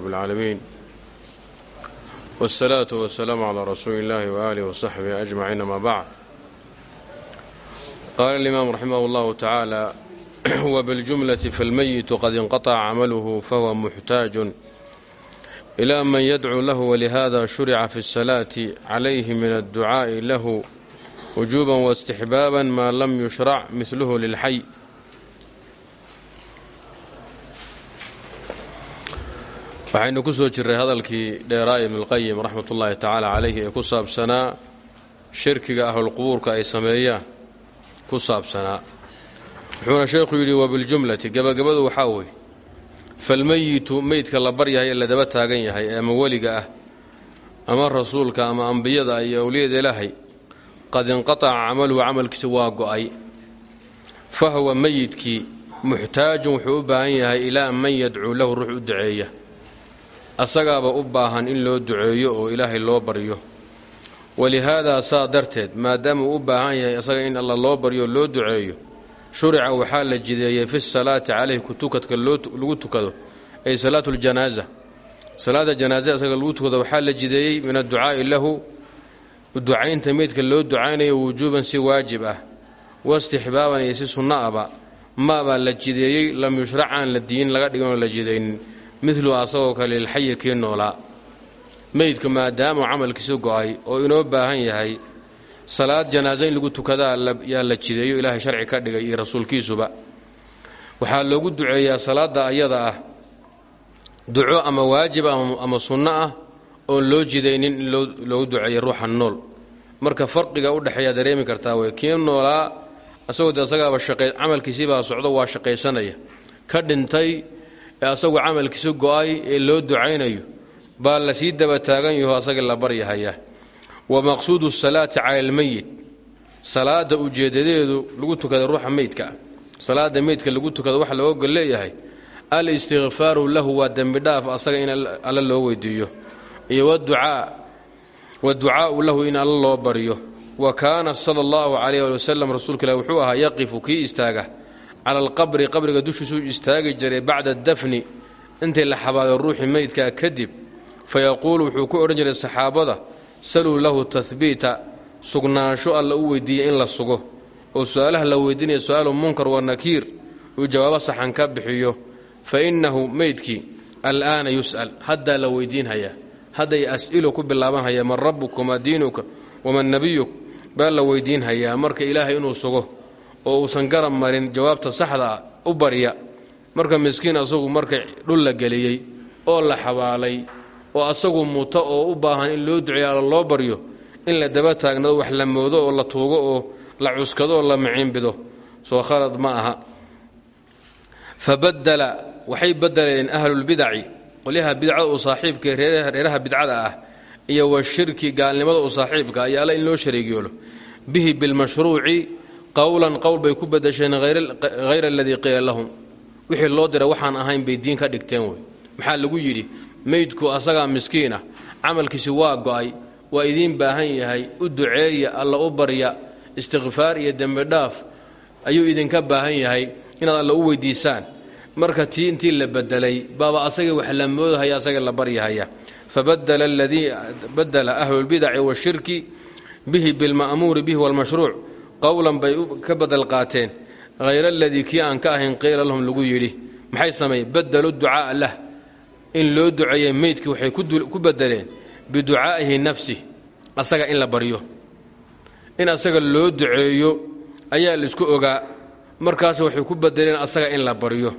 رب العالمين والصلاة والسلام على رسول الله وآله وصحبه أجمعين ما بعد قال الإمام رحمه الله تعالى وبالجملة فالميت قد انقطع عمله فهو محتاج إلى من يدعو له ولهذا شرع في الصلاة عليه من الدعاء له وجوبا واستحبابا ما لم يشرع مثله للحي waxaynu ku soo jirray hadalkii dheeraa ibnulqayim raxmat ullaahi tacaala calayhi ee ku saabsanaa shirkiga ahlulqubuurka ay sameeyaan ku saabsanaa. Wuxuuna sheekhu yidhi wabiljumlati gebagabadu waxaa weeye falmeyitu meydka la baryahay ee la daba taagan yahay ama weliga ah ama rasuulka ama ambiyada iyo awliyada ilaahay qad inqataca camaluhu camalkiisa waa go'ay. Fa huwa meyidkii muxtaajun wuxuu u baahan yahay ilaa man yadcuu lahu ruux u duceeya asagaaba u baahan in loo duceeyo oo ilaahay loo baryo. Walihaadaa saa darteed maadaama uu u baahan yahay asaga in alla loo baryo loo duceeyo shurica waxaa la jideeyey fi salaati caleyhi kutukadka lagu tukado ay salaatu ljanaaza salaada janaaza asaga lagu tukado waxaa la jideeyey min adducaa'i lahu ducaynta meydka loo ducaynayo wujuuban si waajib ah wastixbaaban iyo si sunno aba. Maabaa la jideeyey lam yushrac la diin laga dhiganoo la jidaynin midlu asagoo kale lilxayi kii noolaa meydka maadaamuu camalkiisu go'ay oo inoo baahan yahay salaad janaaso in lagu tukadaa yaa la jideeyo ilaahay sharci ka dhigay iyo rasuulkiisuba. Waxaa loogu duceeyaa salaada ayada ah duco ama waajib ama sunno ah oon loo jidaynin in loogu duceeya ruuxa nool. Marka farqiga udhexeeyaa dareemi kartaa wey kii noolaa asagoo de asagaaba camalkiisibaa socdo waa shaqaysanaya ka dhintay ee asagu camalkiisu go'ay ee loo ducaynayo baa la sii daba taagan yaho asagii la baryahaya wa maqsuudu salaati cala almeyit salaada ujeedadeedu lagu tukada ruuxa meydka ah. Salaada meydka lagu tukado waxa loo ogol leeyahay al-istikfaaru lahu waa dembidhaaf asaga in alla loo weydiiyo. Iyo waducaau lahu in alla loo baryo wa kaana sala allahu calayh ali rasuulka ilah wuxuu ahaa yaqifu kii istaaga cala alqabri qabriga dushiisuu istaagi jiray bacda dafni. Intii la xabaado ruuxii meydkaa kadib fa yaquulu wuxuu ku odhan jiray saxaabada saluu lahu tahbiita sugnaansho alla u weydiiya in la sugo. Oo su'aalaha la weydiinaya su'aalu munkar wa nakiir uu jawaabo saxan ka bixiyo. Fa innahu meydkii al'aana yus'al haddaa la weydiinhayaa hadday as'ilu ku bilaabanhayaa man rabbuka wamaa diinuka waman nebiyuk baa la weydiinhayaa marka ilaahay inuu sugo oo uusan garab marin jawaabta saxda u barya marka miskiin asagu marka dhul la geliyey oo la xabaalay oo asagu muto oo u baahan in loo duceeyo loo baryo in la daba taagnado wax la moodo oo la tuugo oo la cuskado oo la miciinbido soo khalad ma aha. Fa badala waxay badeleen ahlulbidaci qolyaha bidcada u saaxiibka reeraha bidcada ah iyo washirki gaalnimada u saaxiibka iyo alla in loo shariigyoolo. Bihi bilmashruuci qowlan qowl bay ku badasheen hayra aladii qiila lahum. Wixii loo diray waxaan ahayn bay diin ka dhigteen wey. Maxaa lagu yidhi? Meydku asagaa miskiin ah camalkiisi waa go'ay waa idiin baahan yahay u duceeya alla u barya istikfaar iyo dembidhaaf ayuu idinka baahan yahay inaad alla u weydiisaan. Marka tii intii la bedelay baaba asagii wax la moodahaya asagii la baryahaya. Fabadala ahlulbidaci washirki bihi bilma'muuri bihi walmashruuc qowlan bay ka badal qaateen. Hayra aladii kii aan ka ahayn qiila lahum lagu yidhi maxay sameeyeen badalu ducaaa lah in loo duceeyey meydkii waxay ku bedeleen biducaa'ihi nafsi asaga in la baryo. In asaga loo duceeyo ayaa la isku ogaa markaas waxay ku bedeleen asaga in la baryo.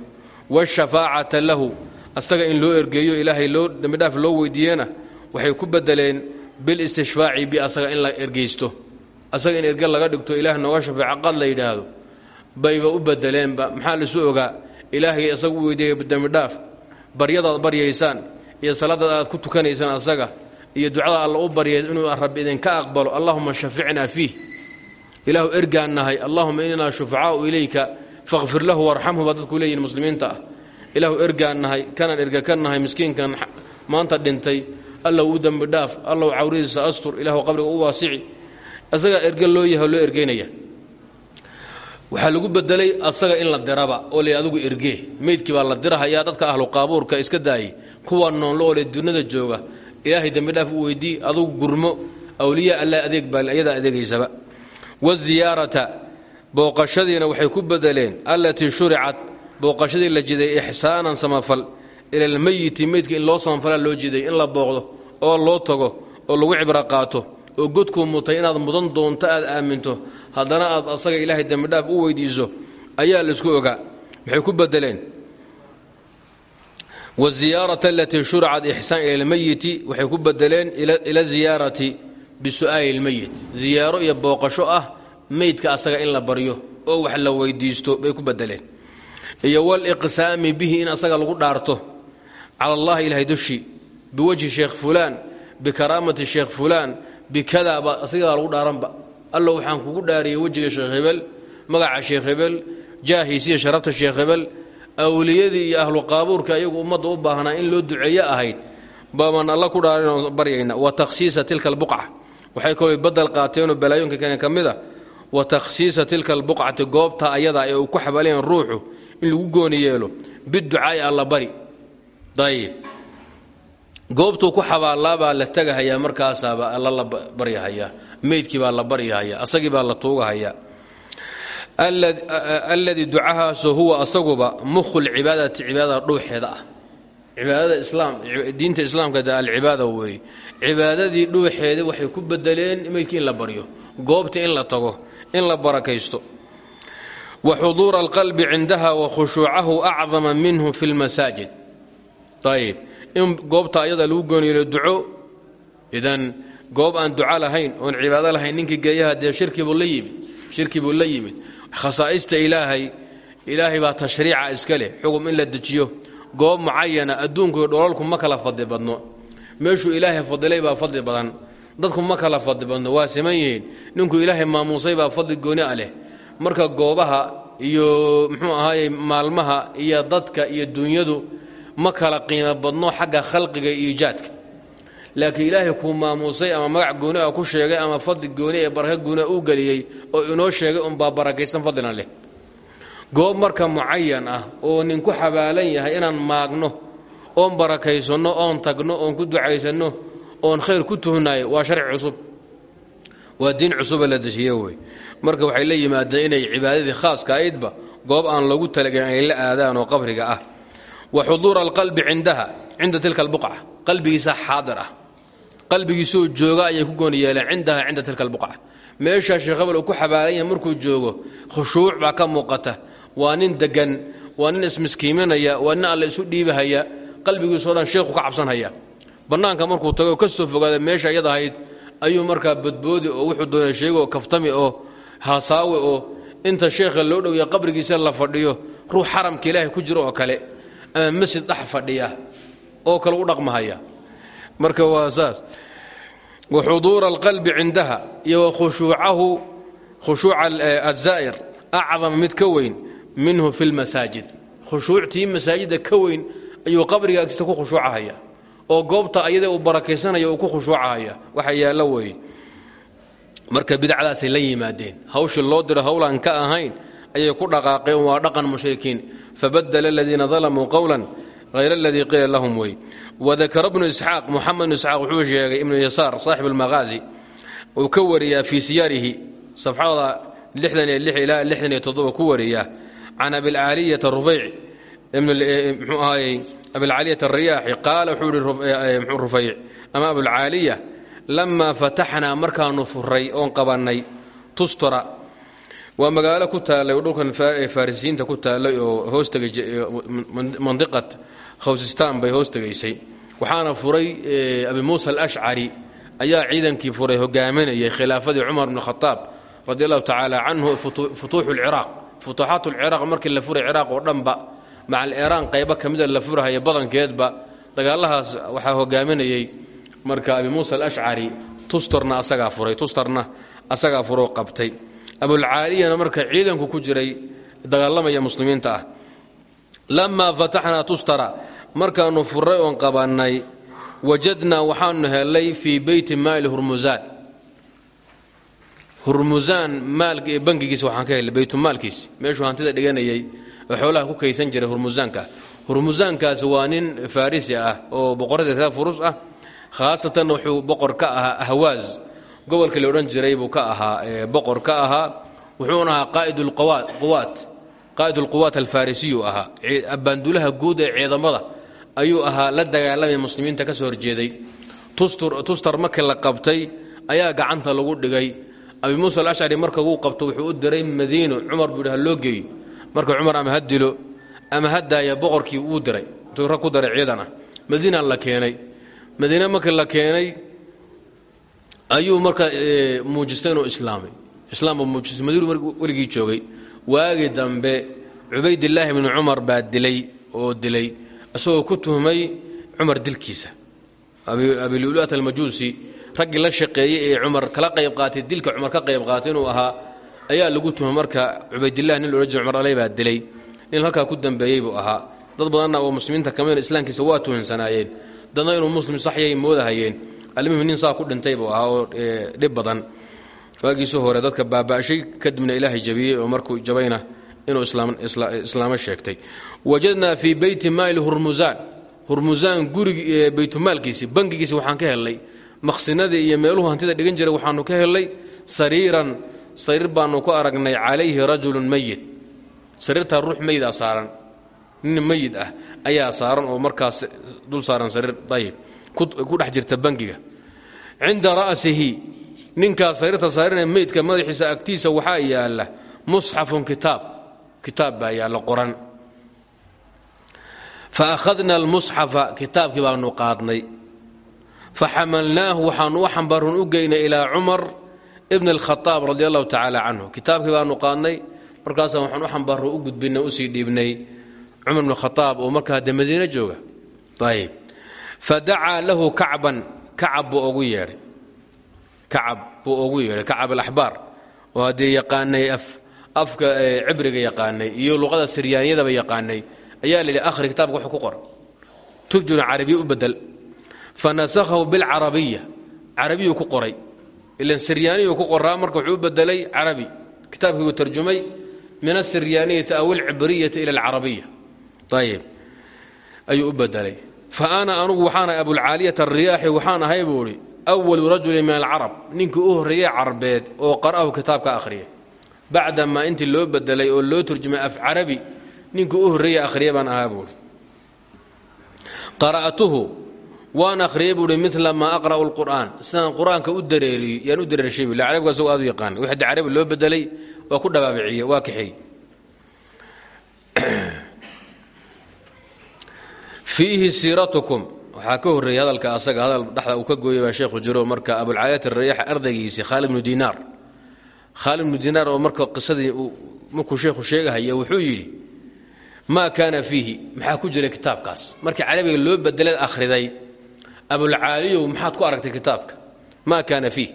Washafaacata lahu asaga in loo ergeeyo ilaahay loo dembidhaaf loo weydiiyena waxay ku bedeleen bilistishfaaci bi asaga in la ergeysto asaga in erge laga dhigto ilaah nooga shafeeca qad la yidhaahdo bayba u bedeleenba maxaa laisu ogaa? Ilaahay asaga u weydiiya dembidhaaf baryadaad baryaysaan iyo salaadaad aad ku tukanaysaan asaga iyo ducada alla u baryay inuu rabbi idinka aqbalo. Allahuma shaficnaa fiih. Ilaahu ergaan nahay. Allahuma innaa shufacaau ilayka faqfir lahu warxamhu baa dadku leeyihiin muslimiinta ah. Ilaahu ergaan nahay. Kanaan erga ka nahay miskiinkan maanta dhintay. Allow u dembi dhaaf. Allow cawradiisa astur. Ilaahu qabriga u waasici asagaa erge loo yahay loo ergeynaya. Waxaa lagu bedelay asaga in la diraba oo la adigu ergee meydkii baa la dirahayaa dadka ahlu qaabuurka iska daayay kuwa noonloole dunada jooga ilaahay dembidhaaf u weydii adugu gurmo awliya alla adeeg baa iyadaa adeegaysaba. Waziyaarata booqashadiina waxay ku bedeleen allatii shuricat booqashadii la jiday ixsaanan samafal. Ila almeyiti meydka in loo samafalaa loo jiday in la booqdo oo loo tago oo lagu cibro qaato oo godkuu mutay inaad mudan doonto aad aaminto haddana aad asaga ilaahay dembidhaaf u weydiiso ayaa la isku ogaa. Maxay ku bedeleen wziyaarata alatii shuricat ixsaan ila lmeyiti waxay ku bedeleen ila ziyaarati bisu'aali lmeyit ziyaaro iyo booqasho ah meydka asaga in la baryo oo wax la weydiisto bay ku bedeleen iyo waliqsaami bihi in asaga lagu dhaarto. Cala allahi ilahay dushi biwajhi sheekh fulaan bikaraamati sheekh fulaan bikada ba asigaa lagu dhaaranba. Allo waxaan kugu dhaariyey wejiga sheekh hebel magaca sheekh hebel jaahiisiya sharafta sheekh hebel. Awliyadii iyo ahlu qaabuurka iyagu ummadda u baahnaa in loo duceeyo ahayd. Baabaan alla ku dhaarinoo baryayna wa takhsiisa tilka albuqca. Waxay kaloo badal qaateenoo balaayooyinka kene ka mid a wa takhsiisa tilka albuqcati goobta ayada ee ku xabaalayan ruuxu in lagu gooni yeelo biducaa'i alla bari. Ayib goobtuu ku xabaalaabaa la tegahayaa markaasaaba alla la baryahayaa. Meydkii baa la baryahayaa asagii baa la tuugahayaa. Alladii ducahaasoo huwa asaguba mukhu lcibaadati cibaadada dhuuxeeda ah. Cibaadada diinta islaamka de alcibaada weeye cibaadadii dhuuxeeda waxay ku bedeleen meydkii in la baryo goobta in la tago in la barakaysto. Wa xuduura alqalbi cindaha wa khushuucahu acdama minhu fi lmasaajid ayib in goobta ayada lagu gooniyeelo duco idan goob aan duco lahayn oon cibaado lahayn ninkii geeyaha dee shirkibuu la yimid shirki buu la yimid. Khasaa'ista ilaahay ilaahay baa tashriica iska leh xugum in la dejiyo. Goob mucayana adduunku iyo dholalku ma kala fadli badno. Meeshuu ilaahay fadilay baa fadli badan. Dadku ma kala fadli badno waa siman ninkuu ilaahay maamuusay baa fadli gooni a leh. Marka goobaha iyo muxuu ahaaye maalmaha iyo dadka iyo dunyadu ma kala qiimo badno xagga khalqiga iyo iijaadka laakiin ilaahay kuu maamuusay ama magac gooni ah ku sheegay ama fadli gooni ee baraka gooniah uu geliyey oo inoo sheegay unbaa barakaysan fadlina leh. Goob marka mucayan ah oo nin ku xabaalan yahay inaan maagno oon barakaysanno oon tagno oon ku ducaysanno oon khayr ku tuhnayo waa sharci cusub. Waa diin cusuba la deshiye wey. Marka waxay la yimaadeen inay cibaadadii khaaska aydba goob aan lagu talagelin ay la aadaan oo qabriga ah wa xuduura alqalbi cindaha cinda tilka albuqca qalbigiisa xaadir ah. Qalbigiisoo jooga ayay ku gooni yeeleen cindaha cinda tilka albuqca meeshaa sheekh hebel uu ku xabaalan yahay markuu joogo khushuuc baa ka muuqata. Waa nin degan waa nin ismiskiiminaya waa nin alle isu dhiibahaya qalbigiisoo dhan sheekhu ka cabsanhaya. Bannaanka markuu tago ka soo fogaada meesha iyad ahayd ayuu markaa badboodi oo wuxuu doonay sheegoo kaftami oo hasaawe oo inta sheekha loo dhowya qabrigiisa la fadhiyo ruux xaramka kale ama masjid dhex fadhiya oo kale u dhaqmahaya. Marka waa saas. Wa xuduura alqalbi cindaha iyo khushuucahu khushuuca azaa'ir acdama mid ka weyn minhu fi lmasaajid khushuuctii masaajidda ka weyn ayuu qabriga agtiisa ku khushuucahaya oo goobta ayada uu barakaysanaya uu ku khushuucahaya. Waxa yaallo weeye marka bidacdaasay la yimaadeen. Hawshii loo diro howlaan ka ahayn ayay ku dhaqaaqeen waa dhaqan mushrikiin fabadala aladiina dalamuu qowlan hayr aladii qiila lahum wey wadakara bnu isxaaq muxamed bnu isxaaq wuxuu sheegay ibnu yasaar saaxib almaqaazi uu ka wariyaa fii siyaarihi safxada ilaa ku wariyaa can abilcaaliyata rufayc mxuu ahaayey abilcaaliyata ariyaaxi qaala wuxuu ihi rufayc ama abulcaaliya lamaa fataxnaa markaanu furay oon qabannay tustora waa magaalo ku taallay oo dhulkan farisiyiinta ku taallay oo hoostagay mandiqat khawsistaan bay hoostegaysay. Waxaana furay abi muusa alashcari ayaa ciidankii furay hogaaminayay khilaafadii cumar bn khataab radi allahu tacaala canhu futuuxu lciraaq futuuxaat lciraaq markii la furay ciraaq oo dhanba macal iraan qaybo ka mida la furahaya badankeedba dagaalahaas waxaa hogaaminayey marka abi muusa alashcari tustarna asagaa furay tustarna asagaa furoo qabtay abulcaaliyana marka ciidanku ku jiray dagaalamaya muslimiinta ah. Lamaa fataxnaa tustara markaanu furay oon qabannay wajadnaa waxaanu helay fii beyti maali hurmusaan hurmusaan bangigiisa waxaan ka helay baytumaalkiisi meeshuu hantida dhiganayay oo xoolaha ku kaysan jiray hurmusaanka hurmusaankaasi waa nin farisi ah oo boqoradii reer furus ah khaasatan wuxuu boqor ka ahaa ahwaaz gobolka la odhan jiray buu ka ahaa boqor ka ahaa wuxuuna ahaa qaa'id ulquwaat alfarisiyu ahaa. Abbaandulaha guud ee ciidamada ayuu ahaa la dagaalamaya muslimiinta ka soo horjeeday. Tustar markii la qabtay ayaa gacanta lagu dhigay. Abi muusa alashcari marka wuu qabto wuxuu u diray madiino cumar buu yidhi ha loo geeyo marka cumar ama ha ama ha boqorkii wuu diray. Intuu rag ku daray ciidan ah madiina la keenay. Madiine markii la keenay ayuu marka muujistay inuu islaamay islaamba muujistay madiinu weligii joogay waagii dambe cubaydillaahi bni cumar baa dilay oo dilay isagoo ku tuhmay cumar dilkiisa. Abiluluat almajuusi raggii la shaqeeyey ee cumar kala qayb qaatay dilka cumar ka qayb qaatay inuu ahaa ayaa lagu tuhmay marka cubaydillahi nin loodhan jira cumar aley baa dilay. Nin halkaa ku dambeeyey buu ahaa. Dad badanna oo muslimiinta kamida islaamkiisa waa tuhansanaayeen dadna inuu muslim saxyay moodahayeen almuhim nin saa ku dhintay buu oo dhib badan. Waagiisu hore dadka baaba'shay kadibna ilaahay jabiyey oo markuu jabayna inuu islaamo sheegtay. Wajadnaa fii beyti maali hurmusaan hurmusaan gurigi baytumaalkiisi bangigiisi waxaan ka helnay. Maqsinadii iyo meeluhu hantida dhigan jiray waxaanu ka helnay. Sariiran sariir baanu ku aragnay calayhi rajulun mayit sariirtaa ruux meyid a saaran. Nin meyid ah ayaa saaran oo markaas dul saaran sariir ayib ku dhex jirta bangiga. Cinda ra'sihi ninkaas sariirta saaranee meydka madaxiisa agtiisa waxaa yaalla musxafun kitaab. Kitaab baa yaalla qoran fa akhadna almusxafa kitaabkii baanu qaadnay. Fa xamalnaahu waxaanu u xambaarun u geynay ilaa cumar ibn alkhaaab radi allahu tacaala canhu kitaabkii baanu qaadnay markaasa waxaan u xambaarro u gudbinay u sii dhiibnay cumar ibn khaaab oo markaa de jooga. Ayib fa dacaa lahu kacban kacab buu ugu yeedhay. Kacab buu ugu yeedhay kacab alaxbaar oo haddee yaqaanay afka cibriga yaqaanay iyo luqada siryaaniyadaba yaqaanay ayaa la yidhi akhri kitaabka wuxuu ku qoran turjuna carabiya u bedel fa nasakhahu bilcarabiya. Carabiyuu ku qoray. Ilan siryaaniyuu ku qoraa marka u bedelay carabi. Kitaabkii uu tarjumay min asiryaaniyati aw alcibriyati ila alcarabiya. Ayib ayuu u bedelay fa ana anugu waxaan ahay abulcaaliyata alriyaaxi waxaan ahay buu idhi awalu rajulin min alcarab ninkii u horreeyey carbeed oo qara'ahu kitaabka akhriya bacdamaa intii loo bedelay oo loo turjumay af carabi ninkii u horreeya akhriya baan ahaa buuhi qara'tuhu waan akhriyey buuhi mila maa aqra'u lqur'aan sidaan qur'aanka u dareeriyo yaan u dareershay bu carabiga asagoo aad yaqaan wixii de carabi loo bedelay waa ku dhabaabiciye waa kaxeey fiihi siiratukum. Waxaa ka horreeyey hadalka asaga hadal dhexda uu ka gooyay baa jiro marka abulcaayat arayax ardaygiisii khaalid bnu dinaar. Khaalid bnu dinaar oo marka qisadii markuu sheekhu sheegahaya wuxuu yidhi maa kaana fiihi. Maxaa ku jira kitaabkaas? Markii carabiga loo bedeleed akhriday abulcaaliyow maxaad ku aragtay kitaabka? Maa kaana fiih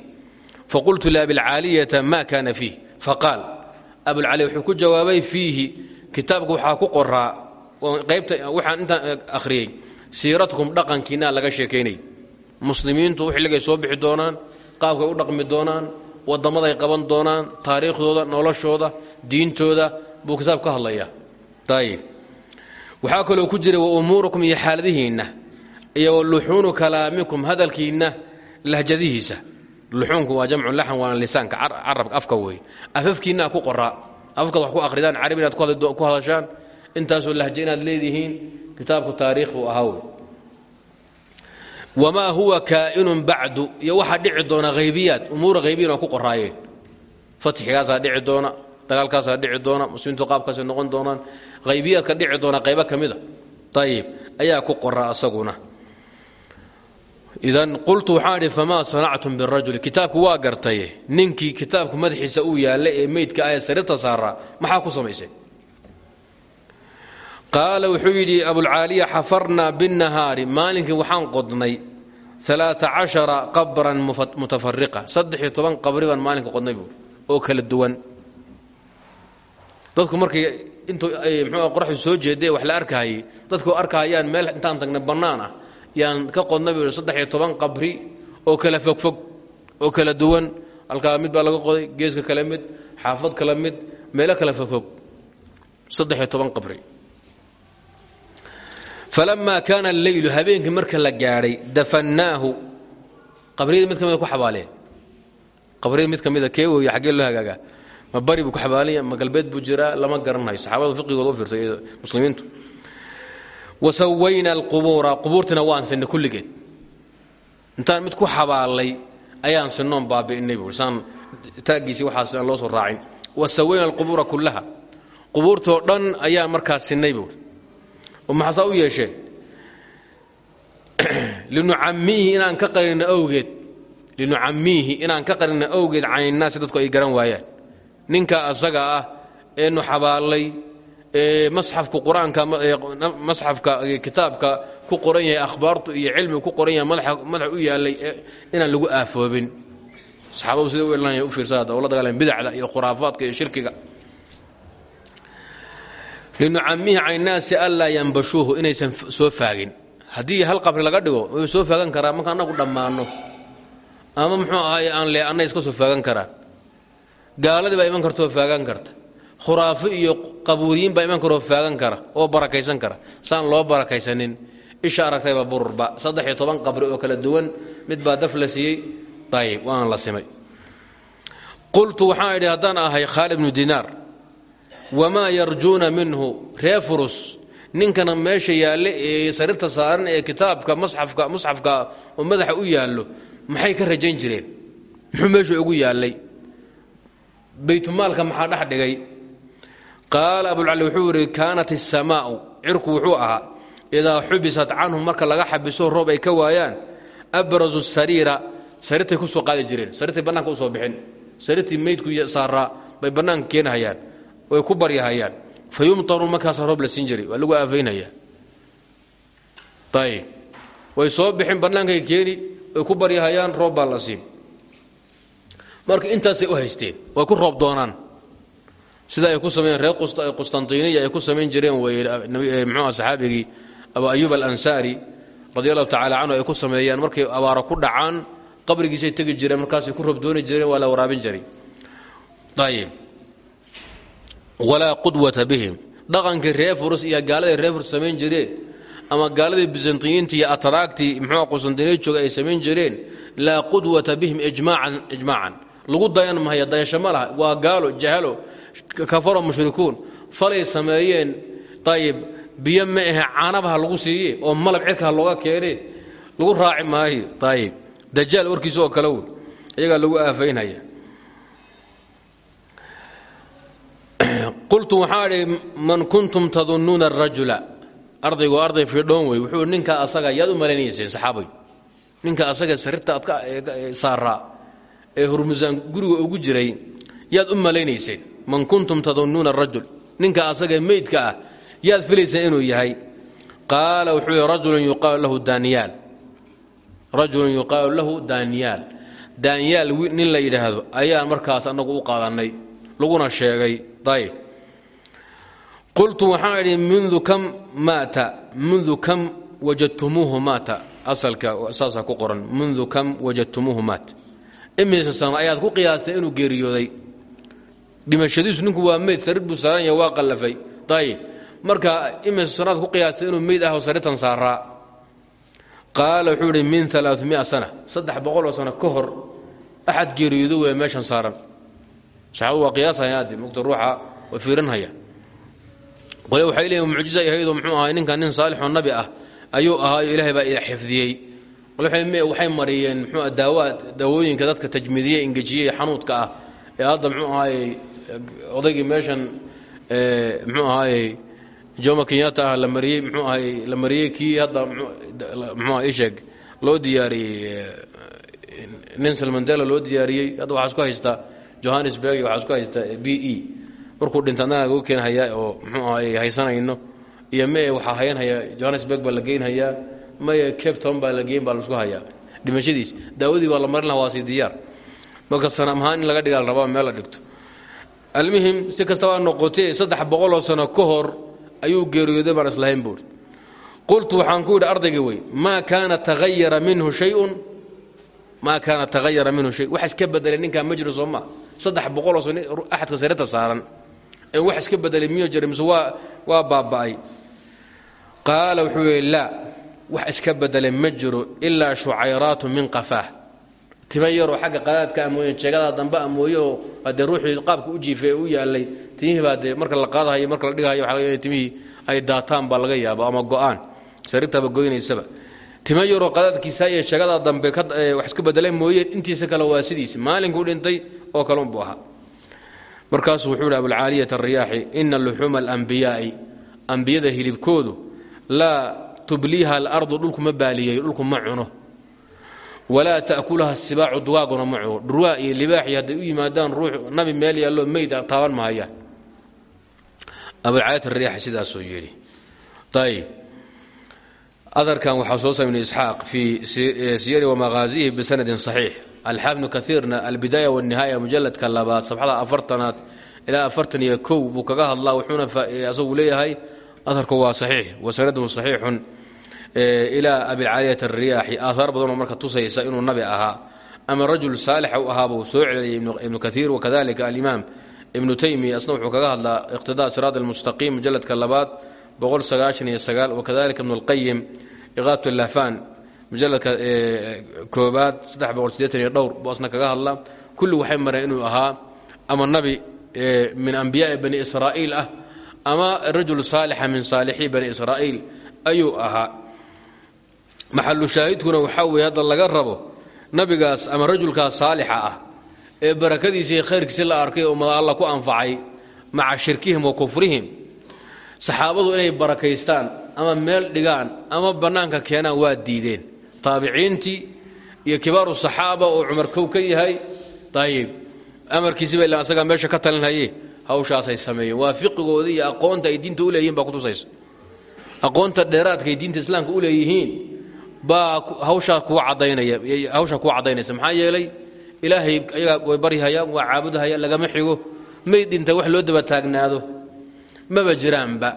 faqultu liabilcaaliyata maa kaana fiih faqaal abulcaaliya wuxuu ku jawaabay fiihi kitaabka waxaa ku qoraa qaybta waxaan intaan akhriyey siiratukum dhaqankiinaa laga sheekaynay muslimiintu xilligay soo bixi doonaan qaabkay u dhaqmi doonaan wadammaday qaban doonaan taariikhdooda noloshooda diintooda buu kitaab ka hadlayaa. Ayib waxaa kaloo ku jira wa umuurukum iyo xaaladihiinna iyo luxuunu kalaamikum hadalkiinna lahjadihiisa. Luxuunku waa jamcu laxan waana lisaanka carabka afka wey afafkiinaa ku qoraa. Afkaad wax ku akhridaan carabi ku hadashaan intaasoo lahje inaad leedihiin kitaabku taariikh buu ahaa wey. Wamaa huwa kaa'inun bacdu iyo waxaa dhici doona haybiyaad umuura haybiyan oo ku qoraayeen. Fatxigaasaa dhici doona dagaalkaasaa dhici doona muslimiintu qaabkaasay noqon doonaan haybiyaadka dhici doona qaybo ka mida ayib ayaa ku qora asaguna. Idan qultu waxaan idhi famaa sanactum birajuli kitaabku waa gartaye ninkii kitaabku madaxiisa uu yaalla ee meydka ah ee sariirta saaraa maxaa ku samaysay qaala wuxuu yidhi abulcaaliya xafarnaa binnahaari. Maalinkii waxaan qodnay qabran mutafariqa saddex-iyo toban qabri baan maalinka qodnay buui oo kala duwan. Dadku markay intuu mxuu qoraxdu soo jeeday wax la arkahayay dadku arkahayaan meel intaan tagnay bannaan ah yaan ka qodnay buu saddex-iyo toban qabri oo kala fogfog oo kala duwan. Halkaa mid baa laga qoday geeska kale mid xaafad kale mid meelo kale fogfog saddex iyo toban qabri falamaa kaana alleylu habeenkii marka la gaadhay dafannaahu qabriyadii mid ka mida ku xabaaleen qabriyadii mid ka mida kee weeye xaggee loo hagaagaa ma bari buu ku xabaalanya ma galbeed buu jiraa lama garanhayo saxaabada fiqigooda u fiirsay muslimiintu wasawayna alqubuura qubuurtina waan sinay kulligeed intaan mid ku xabaalay ayaan sinoon baabi'inay buui saan taaggiisii maxaasaa u yeesheen. Linucamiihi inaan ka qarino awgeed linucamiihi inaan ka qarino awgeed cayninaasi dadku ay garan waayaan. Ninka asaga ah eenu xabaalay ee masxafka qur'aanka masxafka kitaabka ku qoran yahay akhbaartu iyo cilmigu ku qoran yahay madax u yaalay inaan lagu aafoobin. Saxaabadu sida u u fiirsada oo la bidacda iyo khuraafaadka iyo shirkiga linucamihi caynaasi anlaa yanbashuuhu inaysan soo faagin. Haddii hal qabri laga dhigo way soo faagan karaa marka annagu dhammaanno ama muxuu ahaay aan leeanna iska soo faagan karaan gaaladii baa iman kartaoo faagan karta. Khuraafo iyo qabuuriyiin baa iman karoo faagan kara oo barakaysan kara. Saan loo barakaysanin isha aragtayba bururba saddex iyo toban qabri oo kala duwan mid baa daf la waan la simay. Qultu waxaan idhi ahay khaalid bnu dinaar wamaa yarjuuna minhu ree furus ninkana meesha yaalle ee sariirta saaran ee kitaabka masxafka musxafka oo madaxa u yaallo maxay ka rajayn jireen muxuu meesha ugu yaallay baytumaalka maxaa dhex dhigay qaala abulcali wuxuu yidhi kaanat isamaa'u cirku wuxuu ahaa idaa xubisat canhum marka laga xabiso roob ay ka waayaan abrazu sariira sariirtay ku soo qaadi jireen sariirtay bannaanka u soo bixin sariirtii meydku saaraa bay bannaanka keenahayaan way ku baryahayaan. Fa yumtaruun markaasa roob la siin waa lagu aafaynaya ayib way soo bixin bannaankay keeni way ku baryahayaan roob la siin. Marka intaasay u haysteen way ku roob doonaan. Sida ay ku sameeyeen reer qustantiniya ay ku samayn jireen mxuua saxaabigii abu ayuub alansaari radi allahu tacala canhu ay ku sameeyaan markay abaaro ku dhacaan qabrigiisay tegi jireen markaasay ku roob dooni jireen waa la waraabin jiray. Ayib walaa qudwata bihim dhaqankii reer furus iyo gaaladay reer furus samayn jireen ama gaaladii byzantiyiinta iyo ataraagtii mxuua qustantiniya jooga ay samayn jireen laa qudwata bihim ijmaacan lagu dayan mahaya dayasho ma waa gaalo jahalo kafaro mushrikuun falay sameeyeen ayib biyo ma lagu siiye oo malab cirkaa looga keeneen lagu raaci maayo ayib dajaal warkiisa oo kale lagu aafaynaya qultu waxaa man kuntum tadunnuuna arajula ardaygu arday fiidhoon wey wuxuu ninka asaga yaad u malaynayseen saxaabay. Ninka asaga sarirta adka saaraa ee hurmusaan guriga ugu jiray yaad u malaynayseen man kuntum tadunnuuna arajul ninka asaga meydka ah yaad filayseen inuu yahay. Qaala wuxuu rajulun yuqaalu lahu daaniyaal. Rajulun yuqaalu lahu daaniyaal. Daaniyaal nin la yidhaahdo ayaan markaas annagu u qaadannay laguna sheegay ayb qultu waxaan idhi mundu kam maata? Mundu kam wajadtumuuhu maata? Asalka saasaa ku qoran. Mundu kam wajadtumuuhu maata? Imise sano ayaad ku qiyaastay inuu geeriyooday. Dhimashadiisu ninku waa meyd sariir buu saaran yahay waa qallafay. Ayib marka imise sanoad ku qiyaastay inuu meyd ahoo sariirtan saaraa. Qaala wuxuu idhi min alaaumia sana. Saddex boqoloo sano ka hor axad geeriyoodo saaran saxaabadu waa qiyaashayaadi mugta ruuxa waa fiirinhaya qole waxay leeyihiin mucjiza ahaydoo muxuu ahaa ninkan nin saalixoo nabi ah ayuu ahaayo ilaahay baa ila xifdiyey. Qole waxay mariyeen muxuu daawaad daawooyinka dadka tajmiidiyey ingejiyey xanuudka ah ee hadda muxuu ahaayey odaygii meeshan muxuu ahaayey jomo kenyatta ah la mariyey muxuu ahaayey la mariyey kii hadda muxuu isheeg loo diyaariyey nelson mandela loo diyaariyey hadda waxaa isku haysta johannesburg waxaa isku haysta b e. Markuu dhinta annaga lagu keenhayaa oo muxuu ahaayey haysanayno. Iyo mae waxaa hayanhayaa johannesburg baa la geynhayaa maye cape town baa la geyn baa la isku hayaa dhimashadiis daawadii baa la marin laha waa sii diyaar. Marka sanam ahaan in laga dhigaa la rabaa meel la dhigto. Almuhim si kastabaa noqotee saddex boqoloo sano ka hor ayuu geeriyooday baan islahayn buuri qultu waxaan ku yidhi ardaygii wey maa kaana taghayara minhu shayun? Maa kaana tahayara minhu shay. Wax iska bedelay ninkaa ma jiro soo maa saddex boqoloo sano axadka sareta saaran ee wax iska bedelay miyuu jira mise waa waa baaba'ay. Qaala wuxuu yidhi wax iska bedelay ma jiro ilaa min qafaah tima yaroo xagga qadaadka amooye jeegadaa dambe amooye oo haddee ruuxii u jiifay u yaalay timihii baa marka la qaadahayo marka la dhigahayo waxa laga timihii ay daataan baa laga yaaba ama go'aan. Sariirtaaba goynaysaba tima yaroo qadaadkiisa iyo jeegadaa dambe wax iska bedelay mooye intiisa kale waa sidiis maalinkuu dhintay oo kale unbuu ahaa. Markaasuu wuxuu yidhi abulcaaliyat alriyaaxi ina luxuuma alambiyaai ambiyada hilibkoodu laa tubliiha alardu dhulku ma baaliyeeyo dhulku ma cuno. Walaa ta'kulaha sibaacu dugaaguna ma cuno. Dhurwaa iyo libaaxi hadday u yimaadaan ruux nabi meel yaalloo meyd taaban mahayaan abulcaaliyat alriyaaxi sidaasuu yidhi. Ayib adarkan waxaa soo samay ibn isxaaq fii siyari wamaqaasihi bisanadin saxiix alxaaf ibnu kaiirna albidaaya wاnihaaya mujaladka labaad sabxada afartanaad ilaa afartan iyo kow buu kaga hadlaa wuxuuna asagu leeyahay aharku waa saxiix wasanaduhu saxiixun ilaa abilcaaliyat alriyaaxi. Aahaar badanoo marka tusaysa inuu nabi ahaa ama rajul saalixa u ahaabuu soo celiyay ibnu kaiir wakadalika alimaam ibnu taymiya asna wuxuu kaga hadlaa iqtidaa siraad almustaqiim mujaladka labaad wakadalika ibn اlqayim iqaat lahfan mujaladka koobaad dhowr buu asna kaga hadlaa kulli waxay mareen inuu ahaa ama nabi min ambiyaai bani israa'iil ah ama rajul saalixa min saalixii bani israa'iil ayuu ahaa. Maxalu shaahidkuna waxaa weeye hadda laga rabo nabigaas ama rajulkaas saalixa ah ee barakadiisa iyo khayrkiisi la arkay ummada alla ku anfacay maca shirkihim wa kufrihim. Saxaabadu inay barakaystaan ama meel dhigaan ama bannaanka keenaan waa diideen taabiciintii iyo kibaaru saxaaba oo cumar kow ka yahay. Ayib amarkiisiba ila asagaa meesha ka talinhaye hawshaasay sameeyeen. Waa iyo aqoonta ay diinta u leeyihiin baa kutusaysa aqoonta dheeraadka ay diinta islaamka u leeyihiin baa hawshaa kuwa cadaynaya hawshaa kuwa caddaynaysa. Maxaa yeelay ilaahay ayagaa way baryahayaan waa caabudahayaan lagama xigo. May dhinta wax loo daba taagnaado. Maba jiraanba.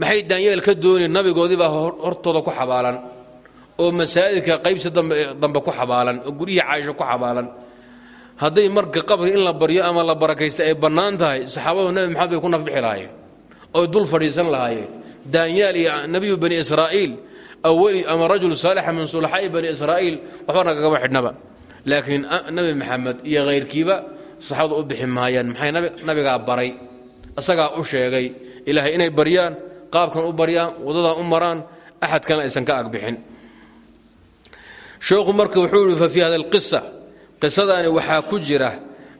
Maxay daanyeel ka dooneen nabigoodiibaa hortooda ku xabaalan oo masaa'idka qaybsi dambe ku xabaalan oo guryihii caaisho ku xabaalan. Hadday marka qabri in la baryo ama la barakaysta ay bannaan tahay saxaabadu nebi maxamed bay ku nafbixi lahaayeen oy dul fadhiisan lahaayeen. Daanyaal iyo nebiyu bani israa'iil awali ama rajul saalixa min sulaxaa'i bani israa'iil waxba nagagama xidhnaba. Laakiin nebi maxamed iyo khayrkiiba saxaabadu u bixi maxay nabigaa baray? Isagaa u sheegay ilaahay inay baryaan qaabkan u baryaan wadadan u maraan axad kalena aysan ka agbixin sheekhu marka wuxuu yihi fa hada alqisa qisadaani waxaa ku jira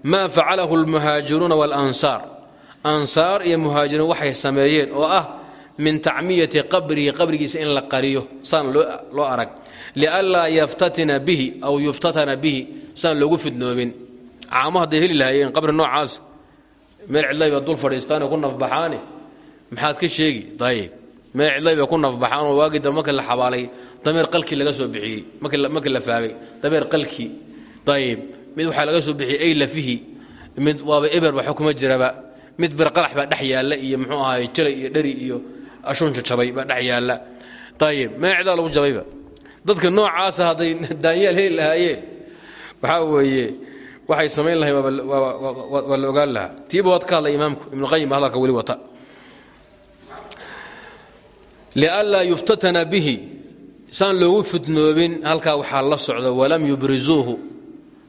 maa facalahu almuhaajiruuna waalansaar ansaar iyo muhaajiriin waxay sameeyeen oo ah min tacmiyati qabrihi qabrigiisa in la qariyo saan loo arag. Lianlaa yaftatina bihi aw yuftatana bihi saan loogu fidnoobin. Caamo hadday heli lahaayeen qabri noocaas. Meel cidlayba dul fadhiistaane ku nafbaxaane maxaad ka sheegi? Ayib meel cidlayba ku nafbaxaanoo waagii dambe markii la xabaalay dameer qalkii laga soo bixiyey markii la faagay dameer qalkii. Ayib mid waxaa laga soo bixiyey ay lafihi mid waaba eber waxba kuma jiraba mid birqalax baa dhex yaalla iyo muxuu ahaay jalay iyo dheri iyo ashuunja jabay baa dhex yaalla. Ayib meel cidlaa lagu jabayba. Dadka noocaasa hadday daanyaal heli lahaayeen waxaa weeye waxay samayn lahayn waa la ogaan lahaa. Tiiba waad ka hadlay imaamku ibnuqayim hadalka weli wata. Lianlaa yuftatana bihi saan loogu fidnoobin halkaa waxaa la socda walam yubrizuuhu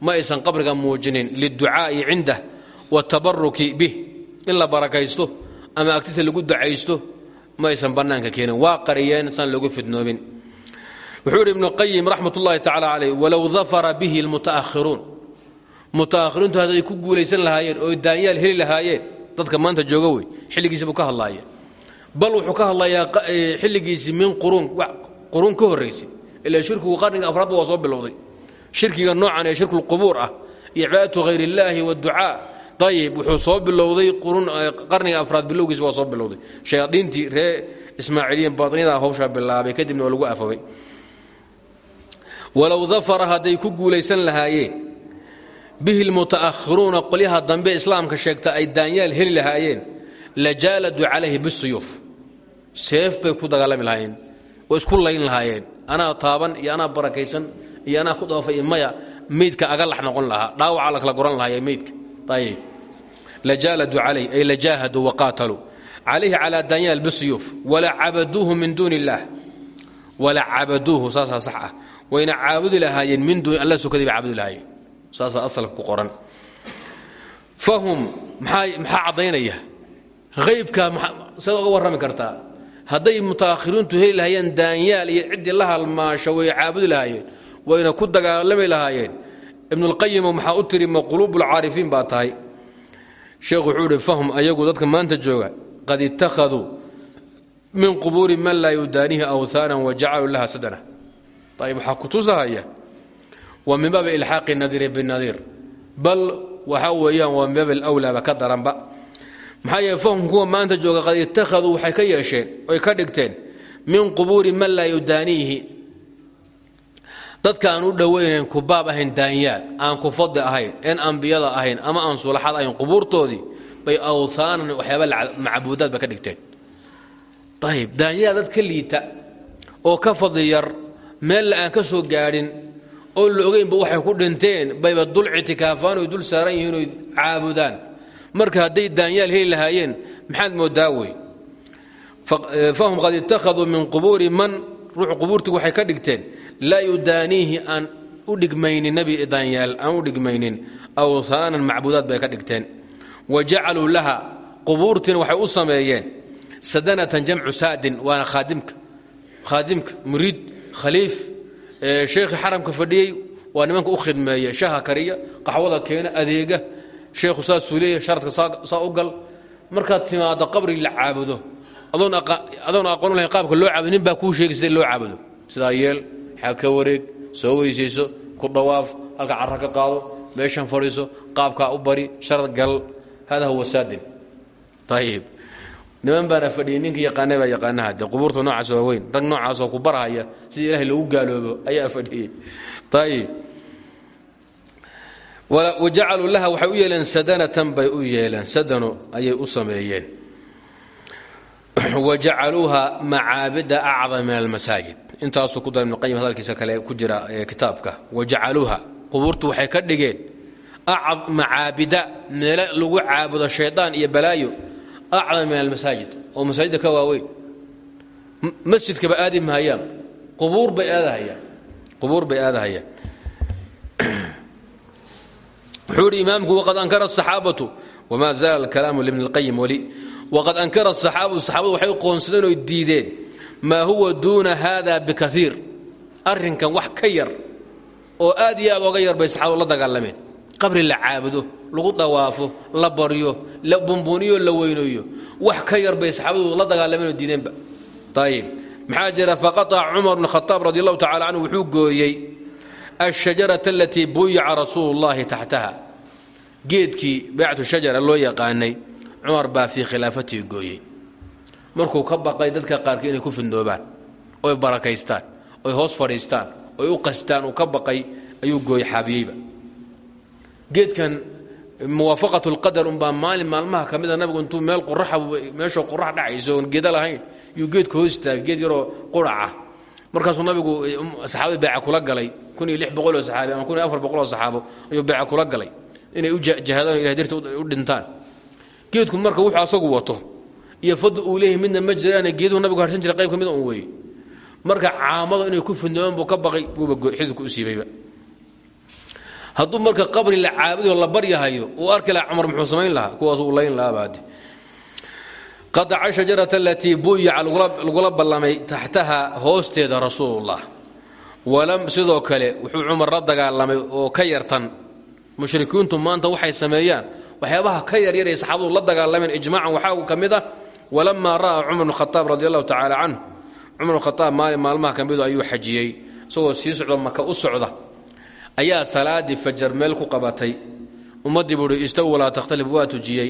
ma aysan qabriga muujinin liducaa'i cindah watabaruki bih. In la barakaysto ama agtisa lagu ducaysto ma aysan bannaanka keenin. Waa qariyeen saan loogu fidnoobin. Wuxuu yidhi ibnu qayim raxmat ullahi tacala calayh bihi almuta'akhiruun. Mutaakhiriintu hadday ku guulaysan lahaayeen oo daanyaal heli lahaayeen dadka maanta jooga wey xilligiisi buu ka hadlaaya bal wuxuu ka hadlayaa xilligiisii min quruun quruun ka horraysay ilaa shirkigu qarniga afraadba waa soo bilowday. Shirkiga noocan ee shirkulqubuur ah iyo cibaadatu hayr illaahi waadducaa ayib wuxuu soo bilowday qarniga afraad bilowgiisi waa soo bilowday. Shayaadiintii ree ismaaciiliyiin baطniyada hawshaa bilaabay kadibna lagu afobay walow dafara hadday ku guulaysan lahaayeen bihi lmuta'akhiruuna qolyaha dambe islaamka sheegta ay daanyaal heli lahaayeen la jaaladuu calayhi bisuyuuf seef bay ku dagaalami lahaayeen oo isku layn lahaayeen. Anaa taaban iyo anaa barakaysan iyo anaa ku daafay maya meydka agalax noqon lahaa. Dhaawaca la kala goran lahaay meydka. Ayib lajaaladuu calayh ay lajaahaduu waqaataluu calayhi calaa danyaal bisuyuuf wala cabaduuhu min duuni illaah wala cabaduuhu saasaa sax ah. Wayna caabudi lahaayeen min duuni alla sukadii bay caabudi lahaayeen. Saasaa asalka ku qoran. Fahum maxaa caddaynaya? Haybka saad oga warrami kartaa hadday mutaahiriintu heli lahaayeen daanyaal iyo ciddii la halmaasho way caabudi lahaayeen wayna ku dagaalami lahaayeen. Ibnulqayimo maxaa u tiri ma baa tahay. Sheekhu wuxuu ihi fahum ayagu dadka maanta jooga qad ittakhaduu min qubuuri man laa yudaanihi awhaanan wa jacaluu laha sadana. Ayb waxaa ku tusahaya waa min baabi ilxaaqi nadiiri binadiir bal waxa weeyaan waa min baab alwlaaba ka daranba maxaa yeele fahum kuwa maanta jooga qad ittakhaduu waxay ka yeesheen oy ka dhigteen min qubuuri man laa yudaaniihi. Dadka aan u dhowaynayn ku ahayn daanyaal aan ku fadi ahayn een ambiyada ahayn ama aan sulaxad ahayn qubuurtoodii bay awhaanan waxyaaba macbuudaad ba ka dhigteen. Ayib daanyaal dad ka liita oo ka fadli yar meella aan ka soo gaadhin oo la ogeynba waxay ku dhinteen bayba dul ictikaafaan oy dul saaran yihiin oy caabudaan marka hadday daanyaal heli lahaayeen maxaad moodaa wey? Fahum qad ittakhaduu min qubuuri man ruux qubuurtii waxay ka dhigteen laa yudaaniihi aan u dhigmaynin nebi daanyaal aan u dhigmaynin awhaanan macbuudaad bay ka dhigteen. Wa jacaluu laha qubuurtiina waxay u sameeyeen sadanatan jamcu saadin waana khaadimka khaadimka muriid khaliif sheekhi xaramka fadhiyey waa nimanka u khidmeeya shaha kariya qaxwada keena adeega sheekhu saasuu leeyahy sharadka saa u gal. Markaad timaado qabri la caabudo. Adoon aqoon lahayn qaabka loo caabudo nin baa kuu sheegay sida loo caabudo. Sidaa yeel xaa ka wareeg soo weysayso ku dawaaf halka carra ka qaado meeshan fadhiiso qaabkaa u bari sharad gal. Hada huwa saadin. Ayib niman baana fadhiyey ninka yaqaana baa yaqaanaha de qubuurta noocaas waa weyn rag noocaasoo ku barhaya sidii ilahay loogu gaaloobo ayaa fadhiyey ayib wajacaluu laha waxay u yeeleen sadanatan bay u yeeleen. Sadano ayay u sameeyeen. Wajacaluuha macaabida acdam min almasaajid intaasuu ku hadalkiisa kale ku jira kitaabka. Wajacaluuha qubuurtu waxay ka dhigeen macaabida meele lagu caabudo shaydaan iyo balaayo acdam min oo masaajidda ka waaweyn. Masjidkaba aadi mahayaan. Qubuur bay aadahayaan. Qubuur bay aadahayaan wuxuu yidhi imaamku waqad ankara asaxaabatu wma zaala alkalaamu libni اlqayim weli waqad ankara asaxaabatu saxaabadu waxay qoonsadeen oy diideen maa huwa duuna hada bikaiir arrinkan wax ka yar oo aad iyo aad oga yar bay saxaabadu la dagaalameen. Qabri la caabudo lagu dawaafo la baryo la bumbuniyo la weynayo wax ka yar bay saxaabadu la dagaalameen oo diideenba. Ayib maxaa jira faqaطca cumar bn khaaab radi allahu tacala canhu wuxuu gooyey alshajarata alatii buyica rasuulu اllahi taxtaha geedkii baycatu shajara loo yaqaanay cumar baa fii khilaafatihi gooyey markuu ka baqay dadka qaarkii inay ku fidnoobaan oy barakaystaan oy hoos fadhiistaan oy u qastaan uu ka baqay ayuu gooyey xaabiyeyba geedkan muwaafaqat lqadar unbaa maalin maalmaha ka mida nabigu intuu meel quraxa meeshoo qurax dhacayso oon geeda lahayn yuu geedka hoos geed yaroo quraca markaasuu nabigu saxaabadii beeca kula galay kun iyo saxaabi ama kun iyo afar boqol oo saxaabo ayuu beeca kula galay inay u jahadaan o ilahay darti u dhintaan. Geedku marka wuxuu asagu wato iyo fadli uu leeyahay midna ma jiraane nabigu harsan jiray qayb ka mida un marka caamadu inay ku fidnoobaan buu ka baqay buuba xididku u siibayba hadduu marka qabri la caabudayo la baryahayo uu arki laha cumar muxuu samayn lahaa kuwaas uu layn lahaa baade qadaca shajarata alatii buyica lagula ballamay taxtaha hoosteeda rasuulullah. Walam sidoo kale wuxuu cumar la dagaalamay oo ka yartan mushrikiintu maanta waxay sameeyaan waxyaabaha ka yaryar ay saxaabadu la dagaalameen ijmaacan waxaa ka mid ah walamaa ra'aa cumar bn khataab radi allahu tacaala canhu. Cumar bn khataab maalin maalmaha ka midu ayuu xajiyey isagoo sii socdo maka u socda. Ayaa salaadii fajar meel ku qabatay. Ummaddii buuhi istaw walaa takhtalif waa tujiyey.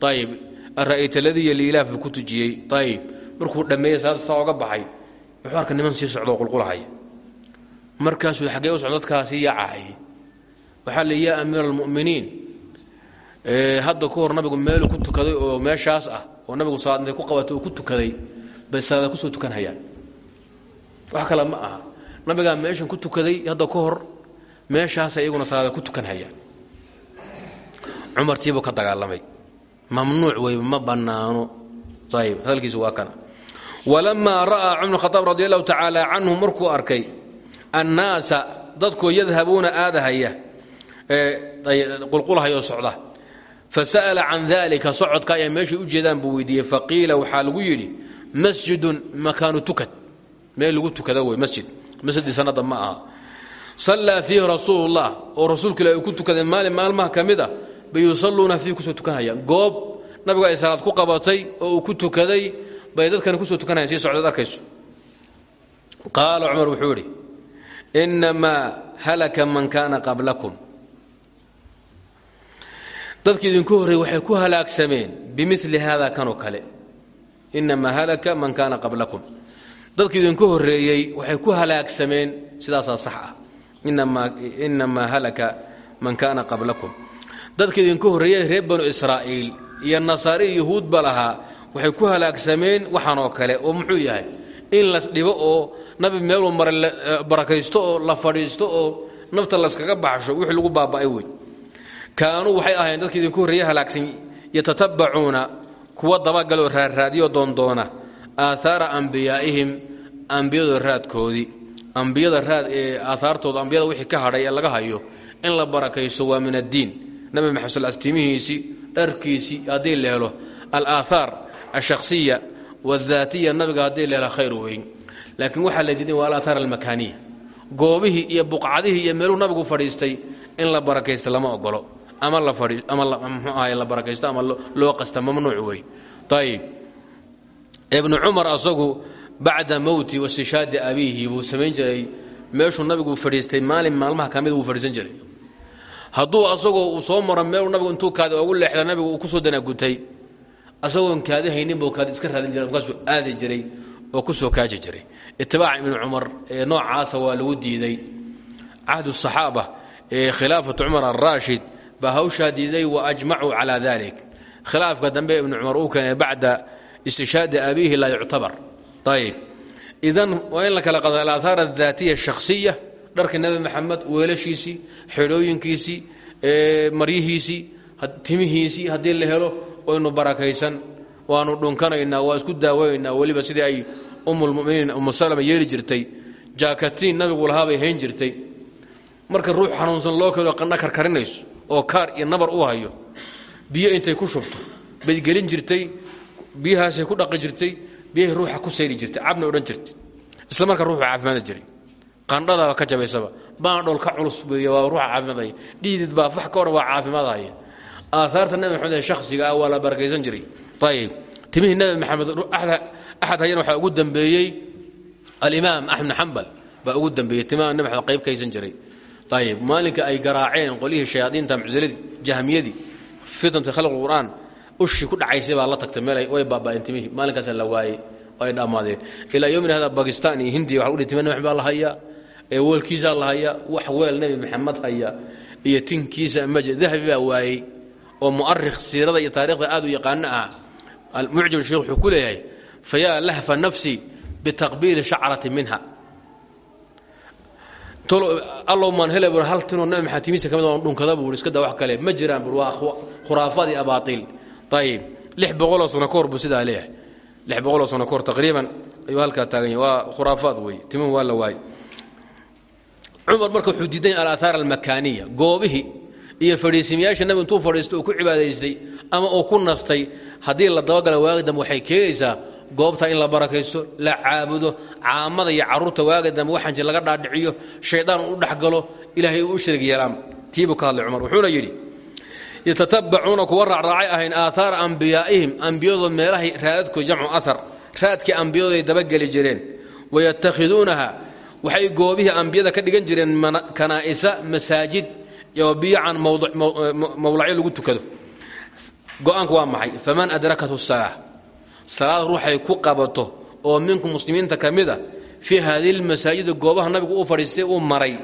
Ayib ara'ayta ladii liilaafu ku tujiyey. Ayib markuu dhammeeyey salaada saa oga baxay wuxuu arka niman sii socdoo qulqulahaya. Markaasuu xaggee u socdo dadkaasi yaacahayay waxaa la yaa amiira almu'miniin hadda ka nabigu meelu ku tukaday oo meeshaas ah oo nabigu salaad ku qabatay ku tukaday bay salaada ku soo tukanhayaan wax kale ma aha. Nabigaa meeshan ku tukaday hadda ka hor meeshaasay iyaguna ku tukan hayaan cumartiibuu ka dagaalamay mamnuuc wey ma bannaano. Ayb hadalkiisu waa kana walamaa ra'aa cumar khaaab radi allahu tacaala canhu markuu arkay annaasa dadkoo yadhabuuna aadahaya qulqulhayoo socda. Fasa'ala can dalika socodka ayaa meeshay u jeedaan buu weydiiyey. Faqiila waxaa lagu yidhi masjidun makaanu tukad. Meel lagu tukada wey masjid. Masjidii sanada ma aha. Sallaa oo rasuulka ilahi ku maalin maalmaha ka bay yusalluuna fiihi ku soo tukanhayaan goob nabigu ay salaad ku qabatay oo uu ku tukaday bay dadkani ku soo tukanhayan sii socdaad arkayso. Qaala cumar wuxuu idhi halaka man kaana qablakum. Dadki idinku horreey waxay ku halaagsameen bimili hada kanoo kale. Inamaa halaka man kaana qablakum. Dadki idinku horreeyey waxay ku halaagsameen sidaasaa sax ah. Inamaa halaka man kaana qablakum dadki idinku horreeyey reer banu israa'iil iyo nasaare iyo yahuudba lahaa waxay ku halaagsameen waxaanoo kale oo muxuu yahay in las dhibo oo nabi meeluu mara barakaysto oo la fadhiisto oo nafta laskaga baxsho wixii lagu baaba'ay wey kaanuu waxay ahaayeen dadki idinku horreeye halaagsan yatatabacuuna kuwa dabagaloo raarraadiyo doondoona aaaara ambiyaa'ihim ambiyadooda raadkoodii. Ambiyada raad ee aaaartooda ambiyada wixii ka hadhay laga hayo in la barakaysto waa min addiin nabi maxamed sal timihiisii dharkiisii haddii la helo alaahaar alshakhsiya wadaatiya nabiga haddii la helo khayr weyn. Laakiin waxaa la diiday waa alaahaar almakaaniya. Goobihii iyo buqcadihii iyo meeluu nabigu fadhiistay in la barakaysta lama ogolo ama mxuu ahay la barakaysto ama loo qasta mamnuuc wey ayib ibnu cumar asagu bacda mowti wastishaadi abiihi buu samayn jiray. Meeshuu nabigu fadhiistay maalin maalmaha ka mid wuu jiray hadduu asagoo uu soo maro meeluu nabigu intuu kaadi ugu leexda nabigu uu ku soo danagutay asagoon kaadi buu kaadi iska raadin jiray markaasuu aadi jiray oo ku soo kaaji jiray. Itibaaca ibnu cumar ee noocaasa waa lagu diiday. Cahdu saxaaba ee khilaafatu cumar araashid baa hawshaa diiday wa ajmacuu calaa dalik khilaafka dambe ibnu cumar uu keenay bacda istishaadi abiihi laa yuctabar. Ayib idan waa in la kala qado alaahaar adaatiya shakhsiya dharka nebi maxamed weelashiisii xidhooyinkiisii maryihiisii timihiisii haddii la helo waynu barakaysan waanu dhunkanaynaa waa isku daawaynaynaa weliba sidii ay ummulmuminiin umu salama yeeli jirtay jaakatiin nabigu lahaabay hayn jirtay. Marka ruux xanuunsan loo keeno qandha karkarinayso oo kaar iyo nabar u hayo biyo intay ku shubto bay gelin jirtay biyahaasay ku dhaqi jirtay biyahay ruuxa ku sayri jirtay cabna odhan jirtay. Isla marka ruuxu caafimaadi jiray qandhadaaba ka jabaysaba. Baandhool ka culus weeye waa ruuxa caafimaadaya dhiidid baa fax ka odhan waa caafimaadaya aahaarta nabi maxamed ee shakhsiga ah waa la barakaysan jiray. Ayib timihii nabi maxamed axad hayana waxaa ugu dambeeyey alimaam axmed xambal baa ugu dambeeyey. Timaha nabi maxamed qayb kaysan jiray. Ayib maalinka ay garaaceen qolyihii shayaadiinta mucsiladii jahmiyadii fitnati khalq qur'aan ushii ku dhacaysay baa la tagtay. Meel way baaba'een timihii. Maalinkaasa la waayey ay dhammaadeen ilaa yomina hada bakistan iyo hindiya waxa udhi tima nabi baa la hayaa weelkiisaa la hayaa wax weel nebi maxamed haya iyo tinkiisa maje dahabi baa waayey oo mu'arikh siirada iyo taarikhda aad u yaqaano ah almucjam sheekh wuxuu ku leeyahay lahfa nafsi bitaqbiili shacrati minha. Allow maan hele bur hal tinoo nabi maxamed timiisa ka oon dhunkada buu iska daa wax kale ma jiraan bur waa khuraafaad iyo abaatil. Ayib lix boqoloo sano ka hor buu sidaa leeyahay. Lix boqoloo sano ka hor taqriiban taagan yahay waa khuraafaad weeye timuhu waa la waayey cumar marka wuxuu diidan yahay alaahaar almakaaniya goobihii iyo fadhiisimiyaasha nabi intuu fadhiisto uu ku cibaadaystay ama uu ku nastay haddii la dabagala waagi dambe waxay keenaysaa goobta in la barakaysto la caabudo caamada iyo carruurta waaga dambe waxanji laga dhaadhiciyo shaydaan u dhexgalo ilaahay uu u shariig yeelaan. Tiibuu ka hadlay cumar wuxuuna yidhi yatatabacuuna kuwa raacraacay ahayn aaahaara ambiyaa'ihim ambiyadooda meelahay raadadkooda jamcu ahar raadkii ambiyadooday dabageli jireen wayatakhiduunaha waxay goobihii ambiyada ka dhigan jireen kanaa'isa masaajid iyo biyacan mawlacyo lagu tukado. Go'aanku waa maxay? Faman adrakathu salaa salaad ruuxay ku qabato oo minku muslimiinta ka mid a fii haadihi lmasaajidi goobaha nabigu uu fadhiistay uu maray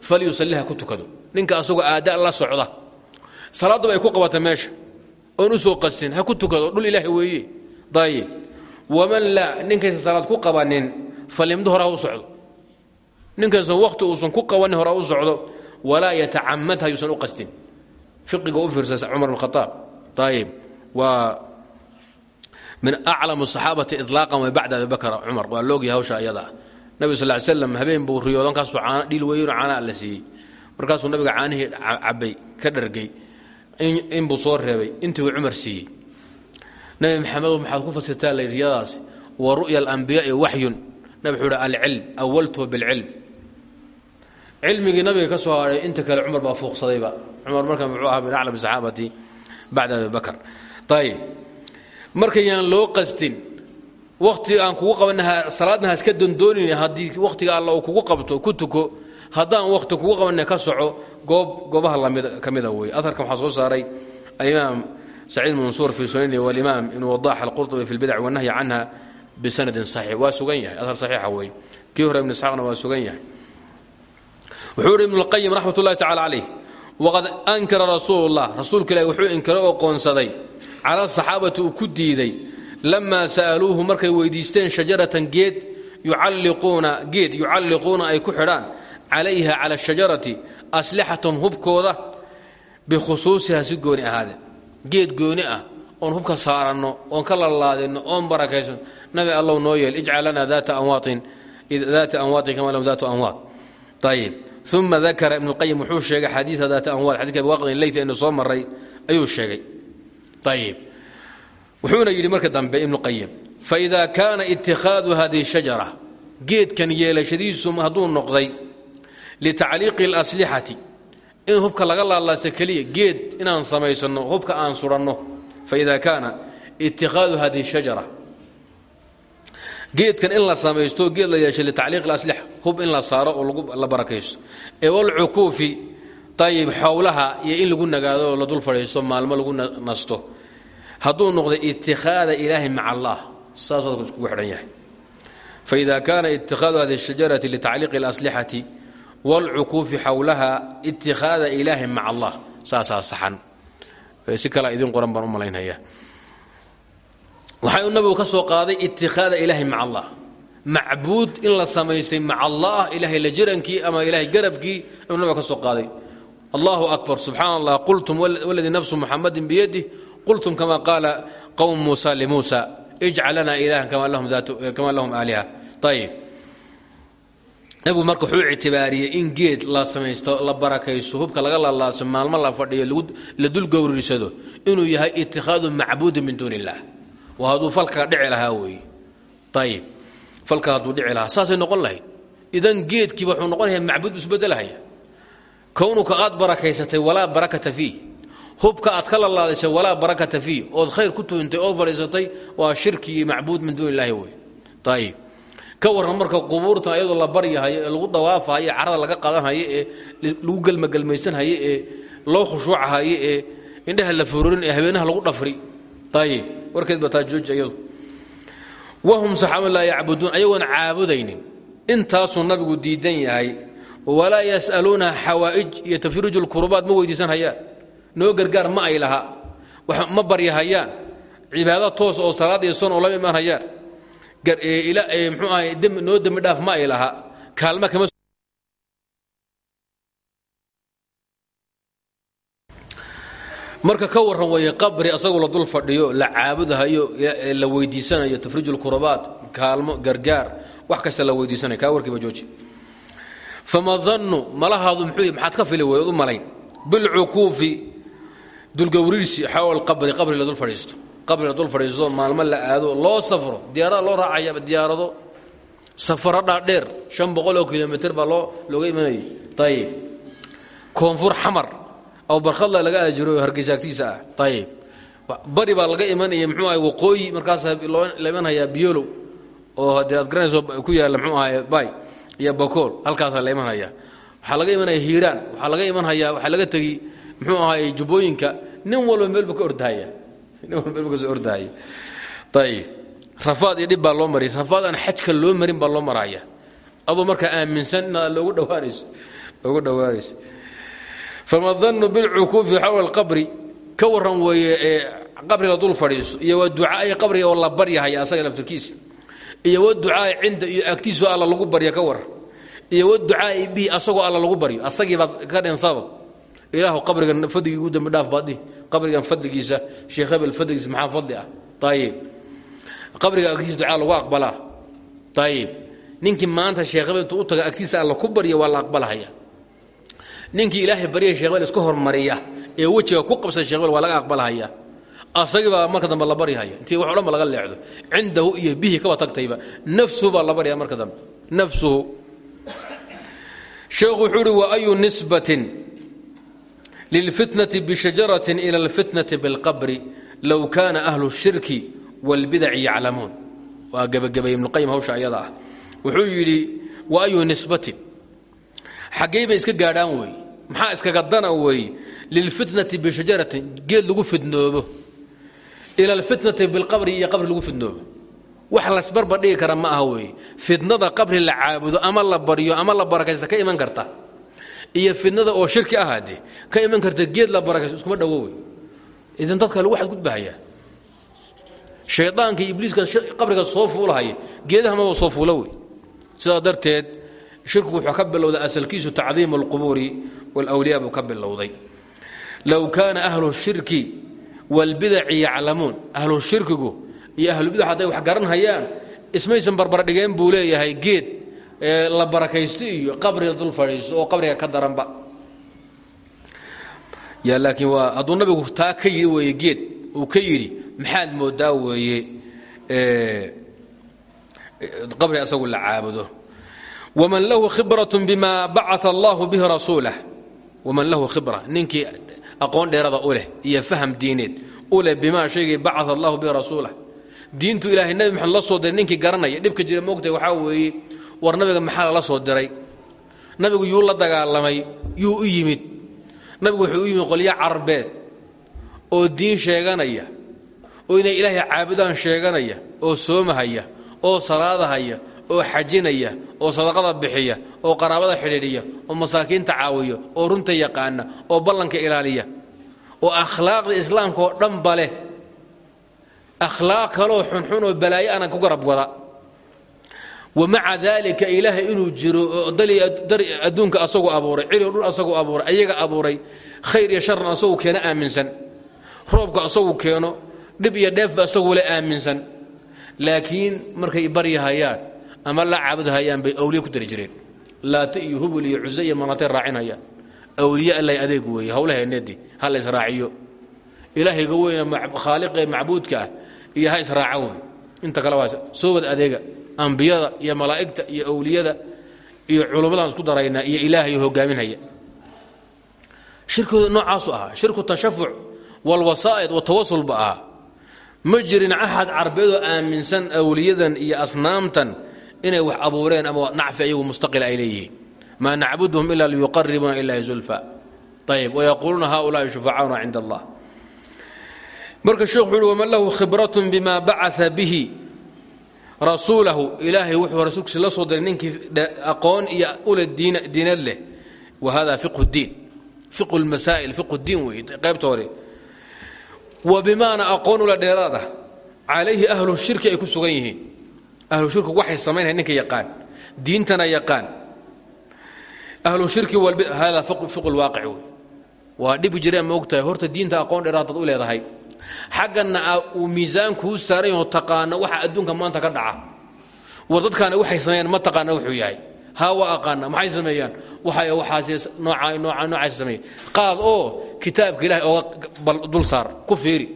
falyusalliha ku tukado. Ninka asagoo aada la socda. Salaaduba ay ku qabata meesha. Oon u soo qasin ha ku tukado dhul ilaahi weeye. Dayib. Waman laa ninkaysa salaad ku qabanin falimdu hore u socdo ninkaysa wakhti uusan ku qabanin hore u socdo walaa yatacamadha yuusan u qastin fiqiga u fiirsa cumar bn khaaab ayib waa min aclam saxaabati ilaaqan wa bacda abi bakr cumar. Waa loogyahay hawsha ayadaa nabig sal slam habeen buu riyoodan kaasuu dhiil weynoo caanaa la siiyey. Markaasuu nabiga caanihii cabay ka dhargay inbuu soo reebay. Intii uu cumar siiyey. Nabi maxamedow maxaad ku fasirtaa la riyadaasi wa ru'ya alambiyaai waxyun nabi wuxuu hi alcilm awaltuhu bilcilm cilmigii nabiga ka soo hadhay inta kale cumar baa fuuqsadayba. Cumar marka muxuu ahaa min aclam saxaabati bacda abi bakr ayib markayaan loo qastin wakti aan kugu qabannaha salaadna iska dondoonina haddii wakhtiga alla uu kugu qabto ku tuko haddaan wakhti kugu qabanna ka soco goob goobaha la mid ka mida wey aharkan soo saaray alimaam saciid mansuur fii sunani walimaam ibn wadax alqurطubi fi lbidac wanahyi canha bisanadin saxiix. Waa sugan yahay. Ahar saxiixa wey kii hore ibn isxaaqna waa sugan yahay. Wuxuu ihi ibn اlqayim raxmat ullahi tacala calayh waqad ankara rasuulu اllah rasuulka ilahi wuxuu inkiray oo qoonsaday. Cala saxaabati uu ku diiday lamaa sa'aluuhu markay weydiisteen shajaratan geed yucalliquuna geed yucalliquuna ay ku xidhaan calayha cala shajarati aslixatahum hubkooda bikhusuusiha si gooni ahaadeen geed gooni ah oon hubka saaranno oon ka lalaadinno oon barakaysan nabi allow noo yeel ijcal lana anwaatin daata anwaatin kama lahum daatu anwaat. Ayib uma dakara ibn اlqayim wuxuu sheegay xadiida daata anwaat xadidka abiwaqdin leyt aynu soo maray ayuu sheegay. Ayib wuxuuna yidhi marka dambe ibnu qayim faida kaana ittikhaadu hadihi shajara geedkan yeelashadiisu hadduu noqday litacliiqi اlaslixati in hubka laga laalaasa keliya geed inaan samaysanno hubka aan suranno faida kaana ittikhaadu hadihi shajara geedkan in la samaysto geed la yeeshay litacliiq اlaslixa hub in la saaro oo la barakaysto ee walcukuufi ayib xowlaha iyo in lagu nagaado oo la dul fadhiisto maalmo lagu nasto hadduu noqday itikhaada ilaahi maca allah saasuu adku iskugu xidhan yahay faida kaana itikhaadu hadi shajarati litacliiqi اlaslixati wاlcukuufi xowlaha itikhaada ilaahi maca allah saasaa saxan si kala idin qoran baan u malaynaya waxaa nabigu ka soo qaaday itikhaada ilaahi maca allah. Macbuud in la samaystay maca allah ilaahay la jirankii ama ilaahay garabkii nabiga ka soo qaaday. Allahu akbar subxaana qultum waladii nafsu muxamadin biyadih qultum kama qaala qowm muusa limuusa ijcal lana ilahan kama lahum aaliha. Ayib nabigu marka wuxuu ictibaariyey in geed la samaysto la barakaysto hubka laga lalaaso maalmo la fadhiyo la dul gowrirsado inuu yahay itikhaadu macbuudin min duuni hadduu falka dhici lahaa weeye. Ayib falka hadduu dhici lahaa. Saasay noqon lahayd. Idan geedkiiba wuxuu noqonaya macbuud isbedelahaya kownuka aad barakaysatay walaa barakata fiih. Hubka aad ka lalaadaysay barakata fiih. Ood khayr ku tuuntay ood fadhiisatay shirki iyo min duuni illaahi wey ka warran marka qubuurtan ayadoo la baryahayo ee lagu dawaafahayo carada laga qadanhayo lagu gelmagelmaysanhayo loo khushuucahayo ee indhaha la fururin ee habeenaha lagu dhafri ayib warkeed ba taa jooji ayadu. wahum saxaaba laa yacbuduun ayagoon caabudaynin intaasuu nabigu diidan yahay walaa yas'aluuna xawaa'ij iyo tafriiju lkurubaat ma weydiisan hayaan noo gargaar ma ay laha ma baryahayaan cibaado toos oo salaad iyo son oo lama imaan hayaan mxuu ahay noo dembi dhaaf ma ay laha kaalma kama marka ka warran weeye qabri asagoo la dul fadhiyo la caabudahayo la weydiisanayo tafriij lkurabaat kaalmo gargaar wax kasta la weydiisanayo kaa warkiiba jooji. Fama dannu malahaadu muxuu maxaad ka fili weyd u malayn. Bilcukuufi dulgowriirsi xawl qabri qabri la dul fadhiisto. Qabri la dul fadhiisto maalmo la aado loo safro diyaarada loo raacaya diyaarado. Safaro dhaadheer shan kilomitr baa loo looga imanayay. Ayib koonfur xamar aw barkhadla laga aajiro hargeysa agtiisa ah. Ayib bari baa laga imanaya mxuu ahay waqooyi markaasa la imanhayaa biyolow oo haddii aad garanayso ku yaalla mxuu ahay bay iyo bakool halkaasaa la imanhayaa waxaa laga imanaya hiiraan waxaa laga imanhayaa waxaa laga tegi muxuu ahay jubbooyinka nin walba meelbu ka ordahaya. Nin walba meelbu ka soo ordahaya. Ayib rafaad iyo dhib baa loo mariya rafaad aan xajka loo marin baa loo maraya. Adoo markaa aaminsan inaad loogu dhawaanayso loogu dhowaanayso fama dannu bilcukuufi xawla qabri ka waran weeye ee qabriga dul fadhiiso iyo waa ducaai qabriga oo la baryahaya asaga laftirkiisa iyo wa ducaai cinda iyo agtiisu alla lagu barya ka waran iyo waducaai bihi asagoo alla lagu baryo asagii baad ka dhin sabab. Ilaahu qabrigan fadligii ugu dambi dhaaf baadhi qabrigan fadligiisa sheekh hebel fadligiisa maxaa fadli ah? Ayib qabriga agtiisa ducaa lagu aqbalaa? Ayib ninkii maanta sheekh hebel intuu u taga agtiisa ninkii ilaahay barya sheekh hebel iska hormariya ee wejiga ku qabsan sheekh hebel waa laga aqbalahaya asagii baa marka dambe la baryahaya intii wax o ba laga leexdo cindahu iyo bihi kaba tagtayba. Nafsuhu baa la baryaya marka dambe. Nafsuhu. Sheekhu wuxuu uhi wa ayu nisbatin lilfitnati bishajaratin ila alfitnati bilqabri low kaana ahlu shirki wاlbidaci yaclamuun. Waa gebagabay ibnuqayim hawsha ayada ah. Wuxuu yidhi wa ayu nisbatin. Xaggey bay iska gaadhaan weeye maxaa iskaga dana weeye lilfitnati bishajaratin geed lagu fidnoobo ila alfitnati bilqabri iyo qabri lagu fidnoobo wax lasbarba dhigi kara ma aha weeye fitnada qabri la caabudo ama la baryo ama la barakaysta ka iman karta. Iyo fitnada oo shirki ahaade ka iman karta geed la barakaysto iskuma dhawo wey idan dadka lagu xadgudbahayaa shaydaanka ibliiska qabriga soo fuulahaya geedaha maba soo fuula wey sidaa darteed shirkigu wuxuu ka bilowday asalkiisu tacdiimu alqubuuri waalwliyaa buu ka bilowday. Low kaana ahlu shirki waalbidaci yaclamuun ahlu shirkigu iyo ahlubidac hadday wax garanhayaan ismaysan barbardhigeen buu leeyahay geed la barakaysto iyo qabriga dul fadhiisto oo qabriga ka daranba. Laakiin waa hadduu nabigu taa ka yidhi weeye geed uu ka yidhi maxaad moodaa weeye qabri asagu la caabudo. Waman lahu khibrat bima bacaa allahu bihi rasuulah waman lahu khibra ninkii aqoon dheerada u leh iyo faham diineed u leh bimaa shaygay bacaa allahu bihi rasuulah diintu ilaahay nabi maxamed la soo diray ninkii garanaya dhibka jira moogtahay waxaa weeye war nabiga maxaa lala soo diray? Nabigu yuu la dagaalamay yuu u yimid. Nabigu wuxuu u yimid qolyo carbeed oo diin sheeganaya oo inay ilaahay caabudaan sheeganaya oo soomahaya oo salaadahaya oo xajinaya oo sadaqada bixiya oo qaraabada xidhiidhiya oo masaakiinta caawiya oo runta yaqaana oo ballanka ilaaliya oo akhlaaqda islaamka oo dhanba leh. Akhlaaq kaleoo xunxun oo balaayo aanan ku garab wada. Wa maca daalika ilaahay inuu jiro oo dari adduunka asagoo abuuray cili dhul asagoo abuuray ayaga abuuray khayr iyo sharna asaguu keeno aaminsan. Roobka asagu keeno dhib iyo dheefba asaguu le aaminsan. Laakiin markay baryahayaan ama la caabudhayaan bay awliye ku dari jireen. Laata iyo hubul iyo cuse iyo manatay raacinhayaan awliye allay adeeg weeye hawlaheeneedii ha la israaciyo. Ilaahayga weyne khaaliqee macbuudka ah iyo ha israaca wey inta kale waa soo wad adeega. Ambiyada iyo malaa'igta iyo awliyada iyo culummadaan isku daraynaa iyo ilaahay hogaaminhaya shirkooda noocaasu ahaa shirku tashafuc walwasaa'id watawasulba ahaa. Ma jirin axad carbeedoo aaminsan awliyadan iyo asnaamtan inay wax abuureen ama nacfi ayagu mustaqil ay leeyihiin. Maa nacbuduhum ila liyuqaribuuna ilahi zulfa. Ayb wayaquuluuna haulaai shufacauna cinda allah. Marka sheekhu uhi waman lahu khibratun bima bacaa bihi rasuulahu ilaahay wuxuu rasuulkiisa la soo diray ninkii aqoon iyo ule diinad leh. Wa hada fiqhu diin fiqhu lmasaa'il fiqhu diin wey qaybta hore. Wa bimaana aqoon ula dheeraad ah ahlu shirki ay ku sugan yihiin ahlu shirkigu waxay samaynaya ninka yaqaan. Diintana yaqaan. Ahlu shirki hada fiqu lwaaqic wey. Waa dhibi jireen ma ogtahay. Horta diinta aqoon dheeraadaad u leedahay. Xaggana uu miisaan kuu saaran yaho taqaano waxa adduunka maanta ka dhaca. War waxay sameeyaan ma taqaana wuxuu yahay. Haa aqaana maxay sameeyaan? Noocaas sameeyaan qaad oo kitaabka ilaahay ooga dul saar. Ku fiiri.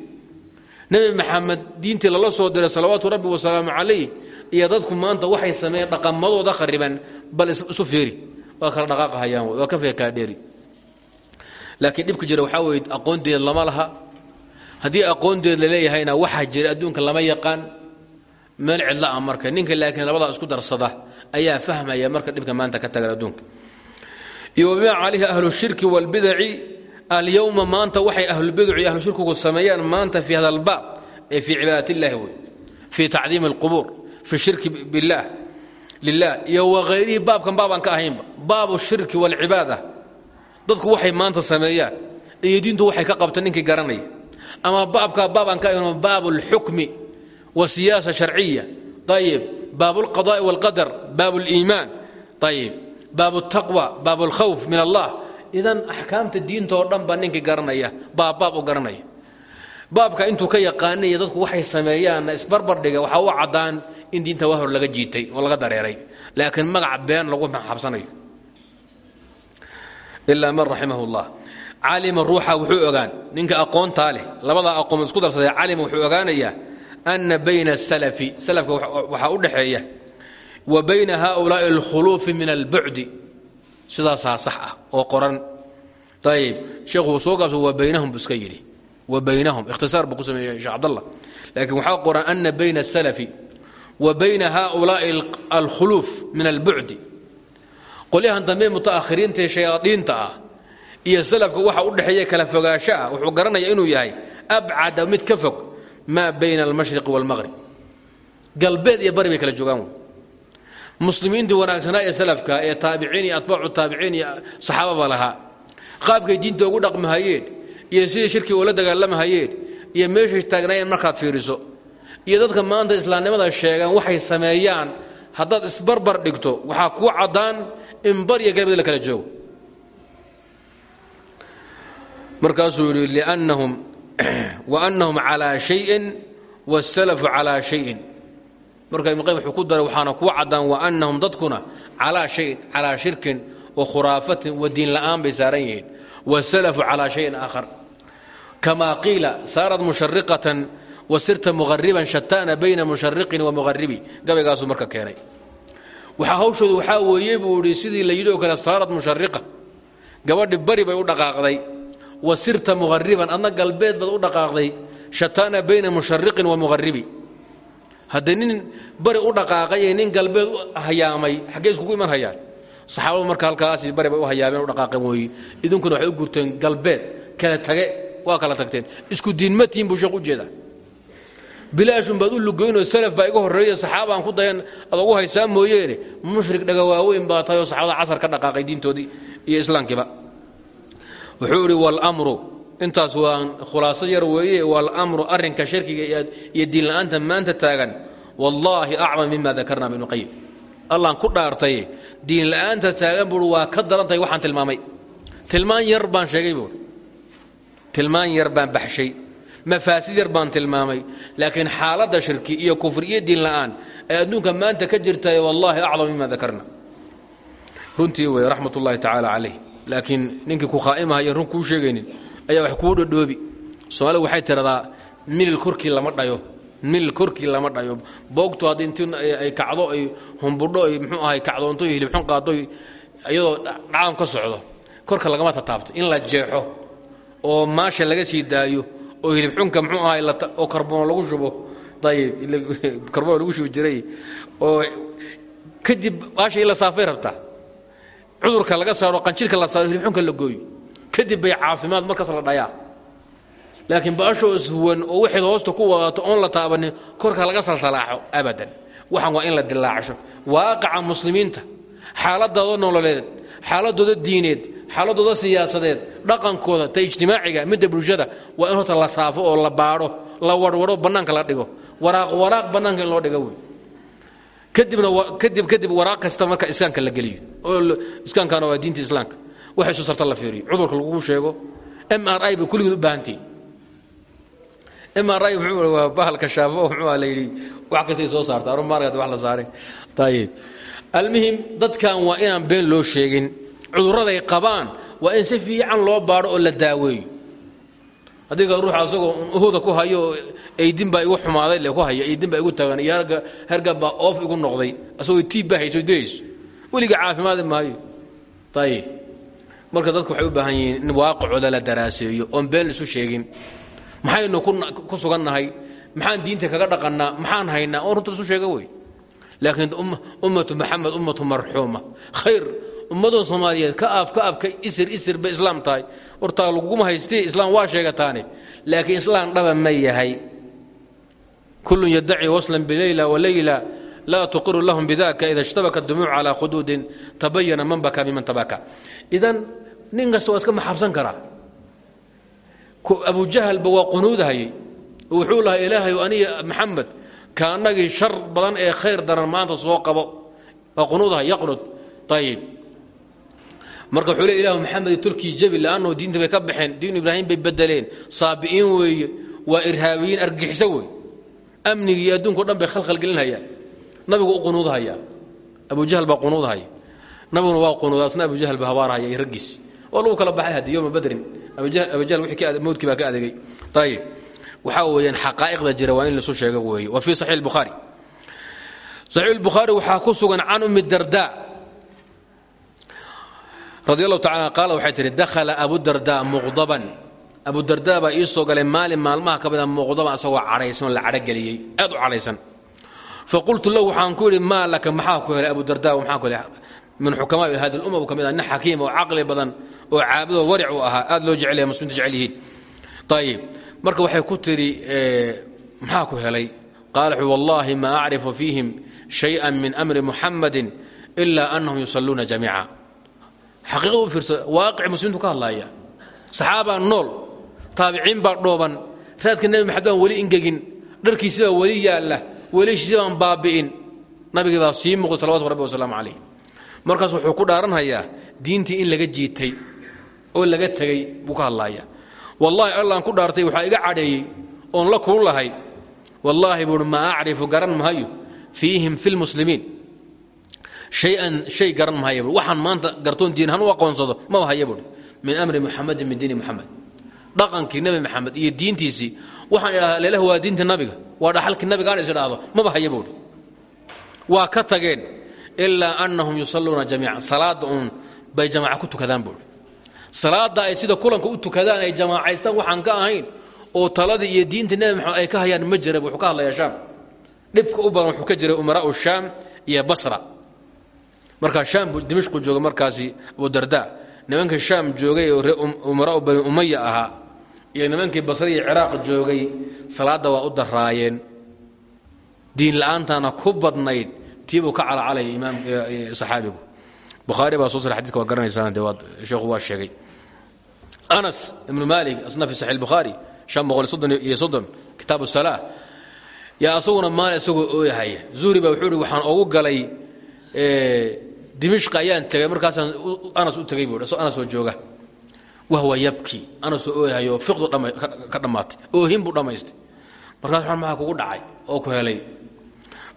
Nebi maxamed diintii lala soo diray salawaatu rabbi wasalaamu calayh iyo dadku maanta waxay sameeyeen dhaqamadooda khariban bal isu fiiri. Waa kala dhaqaaqahayaan waa ka feekaa dheeri. Laakiin dhibka jira waxaa weeye aqoonteed lama laha. Haddii aqoonteed la leeyahayna waxaa jira adduunka lama yaqaan meel cidla ah marka ninka laakiin labadaa isku darsada ayaa fahmaya marka dhibka maanta ka tagan adduunka. Iyo wabimaa calayhi ahlu shirki waalbidaci alyowma maanta waxay ahlulbidacu iyo ahlu shirkigu sameeyaan maanta fii hada albaab ee fii cibaadat illahi wey fii tacdiimi alqubuur fi shirki billaah lilah iyo wahayrihi baabkan baabaan ka ahaynba. Baabu shirki waalcibaada dadku waxay maanta sameeyaan iyo diintu waxay ka qabta ninkii garanaya. Ama baabkaa baabaan ka ahayno baabu alxukmi wasiyaasa sharciya ayib baabu alqadaai walqadar baabu liimaan ayib baabu taqwa baab alkhawf min allah. Idan axkaamta diinta oo dhan baa ninkii garanaya baabbaab u garanaya. Baabka intuu ka yaqaanaya dadku waxay sameeyaanna isbarbardhiga waxaa u caddaan in diinta waa hor laga jiitay oo laga dareeray laakiin magac been lagu xabsanayo ilaa man raximah llah calima wuxuu ogaan ninka aqoontaa leh labada aqoon isku darsaday calima wuxuu ogaanayaa ana bayna asalafi salafka waxaa u dhaxeeya wa bayna haulaai alkhuluufi min albucdi sidaasaa sax ah oo qoran. Ayib sheekhu uu soo wa baynahum yidhi. Wa baynahum ikhtisaar buu ku sameeyey sheekh cabdallah. Qoran ana bayna asalafi wa bayna haulaai alkhuluuf min albucdi qolyahan dambe mutaakhiriinta ee shayaadiinta ah iyo salafka waxa u dhexeeya kala fogaansho ah wuxuu garanaya inuu yahay abcada mid ka fog maa bayna almashriqi waalmaqrib galbeed iyo bari bay kala joogaan muslimiintii wanaagsanaa ee salafka ee taabiciin iyo atbaacu taabiciin iyo saxaababa lahaa. Qaabkay diinta ugu dhaqmahayeen iyo sidii shirkiga ula dagaalamahayeen iyo meeshay taagnaayeen markaad fiiriso iyo dadka maanta islaamnimada sheegaan waxay sameeyaan haddaad isbarbar dhigto waxaa kuu caddaan in bar iyo galbeed la kala joogo. Markaasuu yidhi liannahum waannahum calaa shayin waasalafu calaa shayin. Marka ibn qayim wuxuu ku daray waxaana kuu caddaan waannahum dadkuna calaa shayin calaa shirkin wa wa diin la'aan bay saaran yihiin. Wasalafu calaa shayin aakhar. Kama qiila saarat mushariqatan wa sirta muqariban shataana bayna mushariqin wa muqaribi gabaygaasuu marka keenay. Waxaa hawshooda waxaa weeye buu idhi sidii la yidhi oo kale saarad mushariqa gabadhi bari bay u dhaqaaqday. Wa sirta muqariban adna galbeed baad u dhaqaaqday shataana bayna mushariqin wa muqaribi haddee nin bari u dhaqaaqay ee nin galbeed hayaamay xaggee iskugu iman hayaan. Saxaabadu marka halkaasi bari bay u hayaameen u dhaqaaqeen weeye idinkuna waxay u gurteen galbeed kala tage waa kala tagteen. Isku diinmatihin buu sheekh u jeedaa bilaashun baad u lugoynoo salaf baa iga horreeya saxaabaan ku dayan ad ugu haysaa mooyeene. Mushrik dhaga waaweyn baa tahay oo saxaabada casar ka dhaqaaqay diintoodii iyo islaamkiiba wuxuu idhi walamru intaas waa khulaaso yar weeye walamru arrinka shirkiga iyo diinla'aanta maanta taagan. Wallaahi acdam mima dakarna ibnu qayim allaan ku dhaartay diinla'aanta taagan buui waa ka daran waxaan tilmaamay. Tilmaan yar baan sheegay buui tilmaan yar baan baxshay mafaasid yar baan tilmaamay laakiin xaaladda shirki iyo kufri iyo diin la'aan ee adduunka maanta ka jirtay wallaahi acdam mima dakarna. Runtii wey raxmat tacaala calayh laakiin ninkii ku khaa'imahayan run kuu sheegaynin ayaa wax kuu dhodhoobi soomaalidu waxay tiradaa milil korkii lama dhayo milil korkii lama dhayo. Boogtu haddii intii ay kacdo ay humbudho ay muxuu ahay kacdoonto iyo hilibxun qaado iyadoo dhacam ka socdo korka lagama tataabto in la jeexo oo maasha laga sii daayo oo hilibxunka mxuu ahay oo karboon lagu shubo. Ayib karboon lagu shubi jiray. Oo kadib baasha in la saafay rabtaa cudurka laga saaro qanjirka la saaro hilibxunka la gooyo. Kadib bay caafimaad markaas la dhayaa. Laakiin baashoo ishuwan oo waxayd hoosta ku wadato oon la taabanin korka laga salsalaaxo abadan. Waxaan waa in la dilaacsho waaqaca muslimiinta xaaladooda nololeed xaaladooda diineed xaaladooda siyaasadeed dhaqankooda ta ijtimaaciga midda bulshada waa in horta la saafo oo la baadho la warwaro bannaanka la dhigo. Waraaq waraaq bannaanka in loo dhigo wey. Kadibna kadib kadib waraaq kasta marka islaamka la geliyo. Oo islaamkana waa diinta islaamka. Waxa isu sarta la fiiriyo. Cudurka lagu sheego m r i bay kulligood u baahantihin m r i muxuu waa bahalka shaafo muxuu la yidhi wax kastay soo saarta anu maargad wax la saaray. Ayib almuhim dadkan waa inaan been loo sheegin cudurraday qabaan waa in si fiican loo baadho oo la daaweeyo. Adiga ruuxa asagoo uhuda ku hayo oo baa igu xumaaday le ku haya eydin baa igu tagan iyo hergab baa oof igu noqday asagoo tiib baa hayso dilayso weliga caafimaadi maayo. Ayib marka dadku waxay u baahan yihiin in waaqicooda la daraaseeyo oon been isu sheegin. Maxaynu ku sugannahay? Maxaan diinta kaga dhaqannaa? Maxaan haynaa? Oon runta isu sheega wey. Laakiin ummatu maxamed ummatu marxuuma. Khayr ummadoo soomaaliyeed ka aab ka aab ka isir isir bay islaam tahay. Hortaa laguguma haystee islaam waa sheegataane. Laakiin islaam dhaba ma yahay. Kullun yaddaci waslan bileyla walayla laa tuqiru lahum bidaka ida ishtabaka dumuuc calaa khuduudin tabayana man baka miman tabaka. Idan nin kasta iska maxabsan karaa. Abujahalba waa qunuudahayay wuxuu lahaa ilaahay aniga maxamed kaanagii shar badan ee khayr daran maanta soo qabo. Waa yaqnud. Ayib marka wuxuu le ilahu maxamed turkii jabi la'annoo diinta bay ka baxeen diin ibraahim bay bedeleen saabi'iin weeye waa irhaabiyiin argixiso wey amnigi iyo adduunko dhan bay khalkhalgelinhayaan nabigu u qunuudhayaa abujahl baa qunuudhaya nabiguna waa qunuuda asna abujahl ba habaarhaya iyo raggiis oo lagu kala baxay haddii yowma badrin. Abujahl mowdkii baa ka adegay ayib waxaa weeyaan xaqaa'iqda jira waa in lasu sheego weeye. Wa fii saxiix bukhaari saxiix bukhaari waxaa ku sugan can ummi darda radi allahu tacala qaala waxay tihi dakhala abudarda muqdaban. Abudarda baa ii soo galay maalin maalmaha ka mida muqdaban asagoo cadhaysan oo la cadhogeliyey aad u cadhaysan. Faqultu lahu waxaan ku idhi maa laka maxaa ku helay abudarda maxaa ku helay min xukamaa hadi lumma buu ka mid ah nin xakiim oo caqli badan oo caabudoo waric u ahaa aad loo jecel yahay muslimiintu jecel yihiin ayib marka waxay ku tidhi maxaa ku helay? Qaala wuxuu wallaahi ma acrifu fiihim shayئa min amri muxamadin ila anahum yusalluuna jamiica xaqiiqada u fiirsa waaqic muslimiintu ka hadlaaya. Saxaabaa nool taabiciin baa dhooban. Raadka nebi maxamed baan weli ingegin dharkiisi baa weli yaalla weliishiisi baan baabi'in. Nabigii baa sii muuqda salawatu rabbi wasalaamu calayh. Markaas wuxuu ku dhaaranhayaa diintii in laga jiitay oo laga tegey buu ka hadlaaya. Wallaahi allaan ku dhaartay waxaa iga cadheeyey oon la kuu lahay wallaahi maa acrifu garan mahayo fiihim fi lmuslimiin shay-an shay garan mahaya buui waxaan maanta gartoon diin han u aqoonsado maba haya buuhi min amri muxamedin min diini muxamed dhaqankii nebi maxamed iyo diintiisii waxaan idhahdaa waa diinta nabiga waa dhaxalkii nabiga aan is idhaahdo maba haya buuhi waa ka tageen ilaa anahum yusalluuna jamiican salaada uun bay jamaaca ku tukadaan buuhi salaada ay sida kulanka u tukadaan ay jamaacaystaan waxaan ka ahayn oo taladii iyo diinta nebi maxamed ay ka hayaan ma wuxuu ka hadlayaa shaam dhibka u badan wuxuu ka jiray umaraau shaam iyo basra markaa shaam buu dimashqu jooga markaasi abudarda nimankii shaam joogay oo ree umaraau bani umaya ahaa iyo nimankii basra iyo ciraaq joogay salaadda waa u daraayeen. Diin la'aantaana ku badnayd tiibuu ka calacalaya imaam saxaabigu. Bukhaari baa soo sara xadidka waa garanaysaan dee waa sheekhu waa sheegay. Anas ibnu malik asna fi saxiix bukhaari shan boqol soddon iyo soddon kitaab salaa yaa asaguna maalin isagoo ooyahaya zuhri baa wuxuu ihi waxaan ogu galay dimishqa ayaan tegay markaasaan anas u tegay buu anas oo jooga. Wahwa yabki anasoo ooyahayo fiqdu ka dhammaatay oohin buu dhammaystay markaas waxaan maxaa kugu dhacay oo ku helay?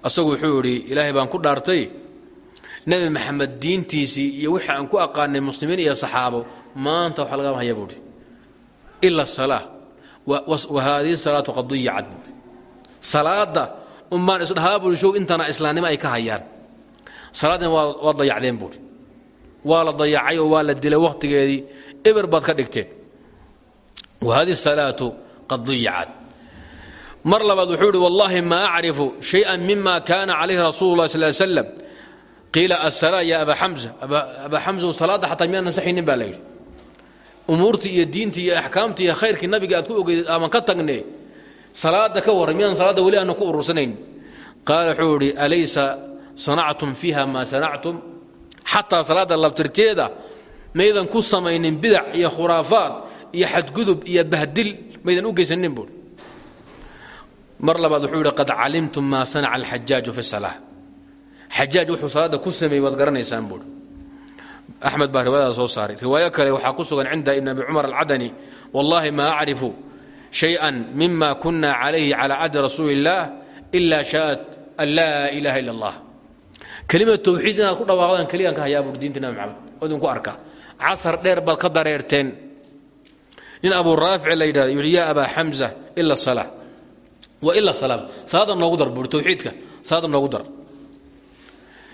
Asagu wuxuu idhi ilaahay baan ku dhaartay. Nebi maxamed diintiisii iyo wixii aan ku aqaanay muslimiin iyo saxaabo maanta waxa lagama haya buuhi ila salaa wa haadihi salaatu qad diyacad buuhi salaada umbaan isdhahaa buui show intana islaamnimo ay ka hayaan salaaddina waa dayacdeen buuhi waa la dayacay oo waa la dilay wakhtigeedii eber baad ka dhigteen. Wa hadihi salaatu qad diyacad mar labaad wuxuu ihi wallaahi ma acrifu shayئa mima kana calayhi rasuulu اlah sal slam qiila asalaa ya aba xamza abaa xamza salaadda xataa miyaan ansaxaynin baa la yidhi. Umuurtii iyo diintii iyo axkaamtii nabiga aad ku ogeyd aman ka tagne salaada ka warran miyaan salaadda weli ku urursanayn qaala wuxuu alaysa sanactum fiiha maa sanactum. Xataa salaada labtirkeeda maydan ku samaynin bidac iyo khuraafaad iyo xadgudub iyo bahdil maydan u geysanin buui mar labaad wuxuu yidhi qad calimtum maa sanaca alxajaaju fi salaa xajaaj wuxuu salaadda ku sameeyey waad garanaysaan buui axmed baa riwaayada soo saaray. Riwaayo kale waxaa ku sugan cinda ibn abi cumar alcadani wallaahi maa acrifu shay-an mima kuna calayhi calaa cahdi rasuuli shaat an laa ilaaha ila allah kelimad towxiid inaad ku dhawaaqdaan keligaan ka hayaa buui diinta nabi maxamed. Arka. Casar dheer baad ka dareerteen. Nin abu raafic la yidhahdo yidhi ya abaa xamza ila wa ila salaam. Salaada noogu dar buuri towxiidka salaada noogu dar.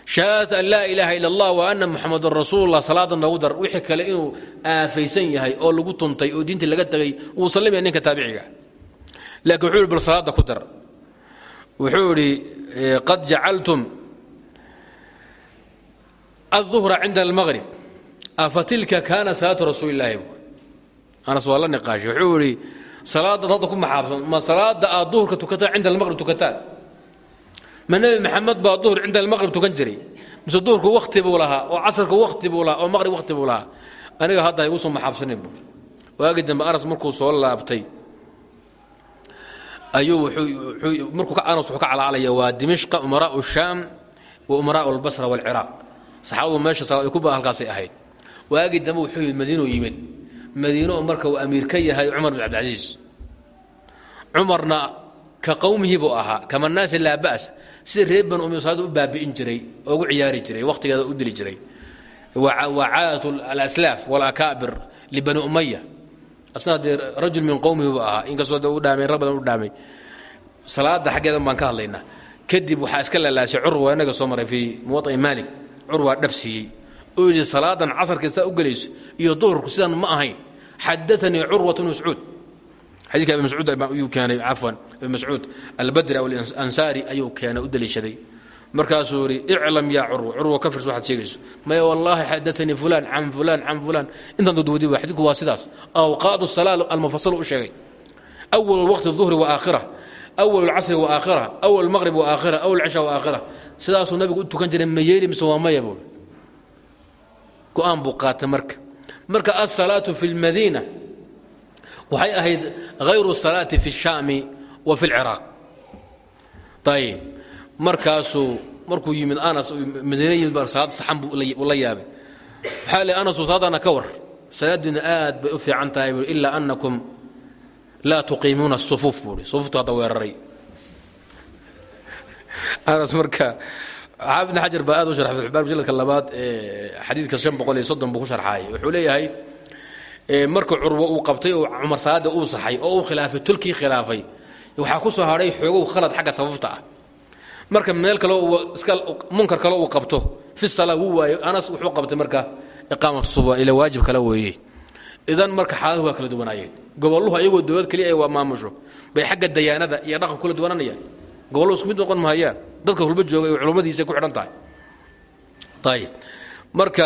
Shahaadat an laa ilaaha ila allah wa ana muxamadan rasuulullah. Salaada noogu dar. Wixii kale inuu aafaysan yahay oo lagu tuntay oo diintii laga tegay wuu sallimaya ninka taabiciga. Laakiin wuxuu bal salaada ku dar. Wuxuu qad jacaltum الظهر عند المغرب afatilka kaana salaatu rasuuli illaahi bu anas waa la niqaashay wuxuu idhi salaadda hadda ku maxaabsan ma salaada aad duhurka tukataan cinda almaqrib tukataan ma nebi maxamed baa duhur cinda almaqrib tukan jiray mise duhurku wakhti buu lahaa oo casarku wakhti buu lahaa oo maqrib wakhti buu lahaa aniga hadda igu soo maxaabsanin bu waagi dambe anas markuu soo laabtay ayuu wuxuu markuu anas wuxuu ka calaalaya waa dimishqa umaraau shaam wa umaraau albasra waalciraaq saxaabadu meesha salaad ay ku baa halkaasay ahayd. Waagii dambe wuxuu yimid madiinuu yimid. Madiino marka uu amiir ka yahay cumar bin cabdilcasiis cumarna ka qowmihii buu ahaa kama naasi laa ba'sa sida reer banu salaada u baabi'in jiray oo ugu ciyaari jiray wakhtigeeda u dili jiray. Waa caadat alaslaaf walakaabir libani umaya asna dee rajul min qowmihi buu ahaa. Inkastoo de u dhaamay rag u dhaamay. Salaada xaggeedan baan ka hadlaynaa. Kadib waxaa iska lalaasay curwa inaga soo maray fii muwaطa'i maalik curwaa dhab siiyey. Oo yidhi salaadan casarka sidaa u gelayso iyo duhurku sidaan ma ahayn. Xadaanii curwat bn mascuud. Xadiidka abi mascuud ayuu keenay cafwan abi mascuud. Albadri aw alansaari ayuu keenay u daliishaday. Markaasuu yidhi iclam yaa curwa curwa ka firs waxaad sheegayso. Maya wallaahi xadaanii fulaan can fulaan can fulaan. Intaan dudwadi wa xadiidku waa sidaas. Awqaadu salaa almufasal u sheegay. Awal waqti duhri wa aakhira awal lcasri wa aakhira awal maqrib wa aakhira awal cisha wa aakhira sidaasuu nabigu u tukan jiray ma yeeli mise waa maya buui go'aan buu qaatay marka. Marka alsalaatu fi lmadiina waxay ahayd hayru salaati fi shaami wa fi lciraaq ayib markaasuu markuu yimid anas madiina salaad saxan buu la yaabay. Waxaa li anasu salaadana ka war. Salaadiina aad bay u fiican tahay. Bui ilaa anakum laa tuqiimuuna sufuuf buui sufuufta hadda anas marka xaafid ibn xajar baa aad u sharxay labaad ee xadiidka shan boqol iyo soddon buu ku wuxuu leeyahay marka curwo uu qabtay oo cumar salaada uu saxay oo khilaafay tulkii khilaafay waxaa ku soo hadhay xoogow khalad xagga sababta ah. Marka meel kale iska munkar kale uu qabto fi salaa wuu waayo anas wuxuu qabtay marka iqaamat suba ila waajib kale weeye. Idan marka xaaladu waa kala duwanaayeen. Gobolluhu ayagoo dowlad keliya ay waa maamusho. Bay xagga dayaanada iyo dhaqan kula duwananayaan gobolluhu isku mid noqon mahayaan dadka hulba jooga ay culummadiisa ku xidhan tahay. Ayib marka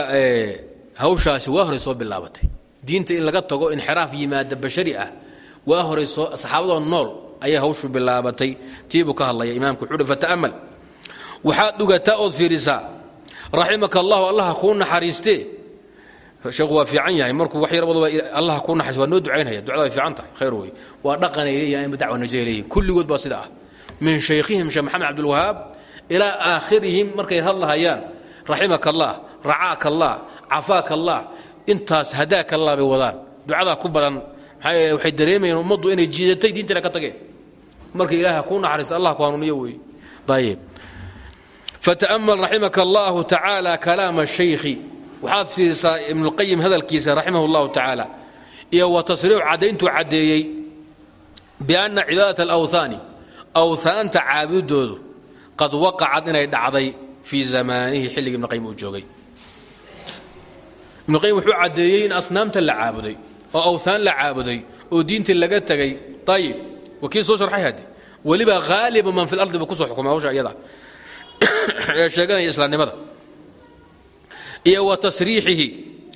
hawshaasi waa horay soo bilaabatay. Diinta in laga tago inxiraaf yimaada bashari ah waa horay soo saxaabadoo nool ayay hawshu bilaabatay. Tiibuu ka hadlaya imaamku wuxuu uhi fata'amal waxaad dhugataa ood fiirisaa raximaka allahu allaha kuu naxariistee sheekhu waa fiican yahay markuu wax yar wadaba allaha kuu naxariis waa noo ducaynaya ducada fiican tahay khayr wey waa dhaqanay leeyahay ama dacwa najay leeyihiin kulligood baa sida ah min shaykhihim sheekh maxamed cabdilwahaab ilaa aakhirihim markay hadlahayaan raximaka allah racaaka allah cafaaka allah intaas hadaaka allah bay wadaan ducadaa ku badan maxaa waxay dareemayeen ummaddu inay jiidatay diintana ka tageen marka ilaaha kuu naxariista allah ku hanuuniyo wey ayib fata'amal raximaka allahu tacaala kalaama shaykhi waxaad fiirisaa ibnuqayim hadalkiisa raximah اllahu tacaala iyo wa tasriicu caddayntuu caddeeyey bianna cibaadat alawhaani awhaanta caabudoodu qad waqacad inay dhacday fii zamaanihi xilligii ibnuqayim uu joogay. Ibnuqayim wuxuu caddeeyey in asnaamta la caabuday oo awhaan la caabuday oo diintii laga tegay. Ayib waa soo sharxay hadde weliba haaliba man fi lardi buu ku soo xukumay hawsha iyada. Ee islaamnimada. Iyo wa tasriixihi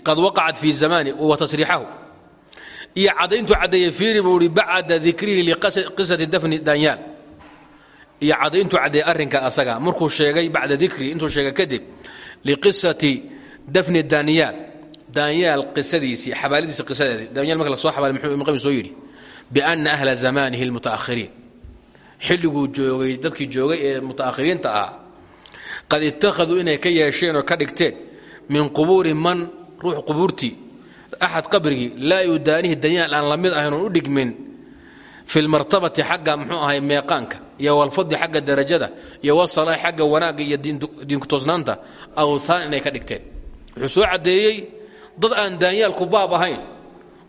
qad waqacat fii zamani wa tasriixahu. Iyo caddayntuu caddeeyey fiiri buu ihi bacda dikrihi liqisati dafni danyaal iyo caddayntuu caddeeyey arrinka asaga. Markuu sheegay bacda dikrihi intuu sheegay kadib liqisati dafni danyaal danyaal qisadiisii xabaalidiisi qisadeedii. Danyaal marka la soo xabaali muxuu ibnu qayyim soo yidhi bianna ahla zamanihi almuta'akhiriin xilliguu joogay dadkii joogay ee muta'akhiriinta ah qad ittakhaduu inay ka yeesheen oo ka dhigteen min qubuuri man ruux qubuurtii. Axad qabrigii laa yudaanihi danyaal aan la mid ahayn u dhigmin fi lmartabati xagga muxuu ahay meeqaanka iyo walfadli xagga darajada iyo wasalaax xagga wanaagga iyo diinku toosnaanta awthaan inay ka dhigteen. Wuxuu soo dad aan daanyaal ku baab ahayn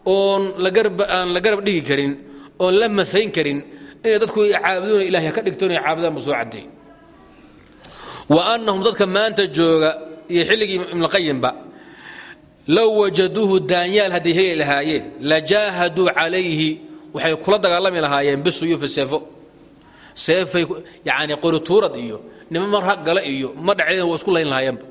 oon aan la garab dhigi karin oon la masayn karin inay dadku caabudoona ilahay ka dhigto inay caabudaan buu soo wa annahum dadka maanta jooga iyo xilligii ibnuqayimba low wajaduuhu daanyaal hadday heli lahaayeen lajaahaduu calayhi waxay kula dagaalami lahaayeen bisuyuufi seefo seefay yani qorituurad iyo nima mar haggale iyo ma dhaceen waa isku layn lahaayeenba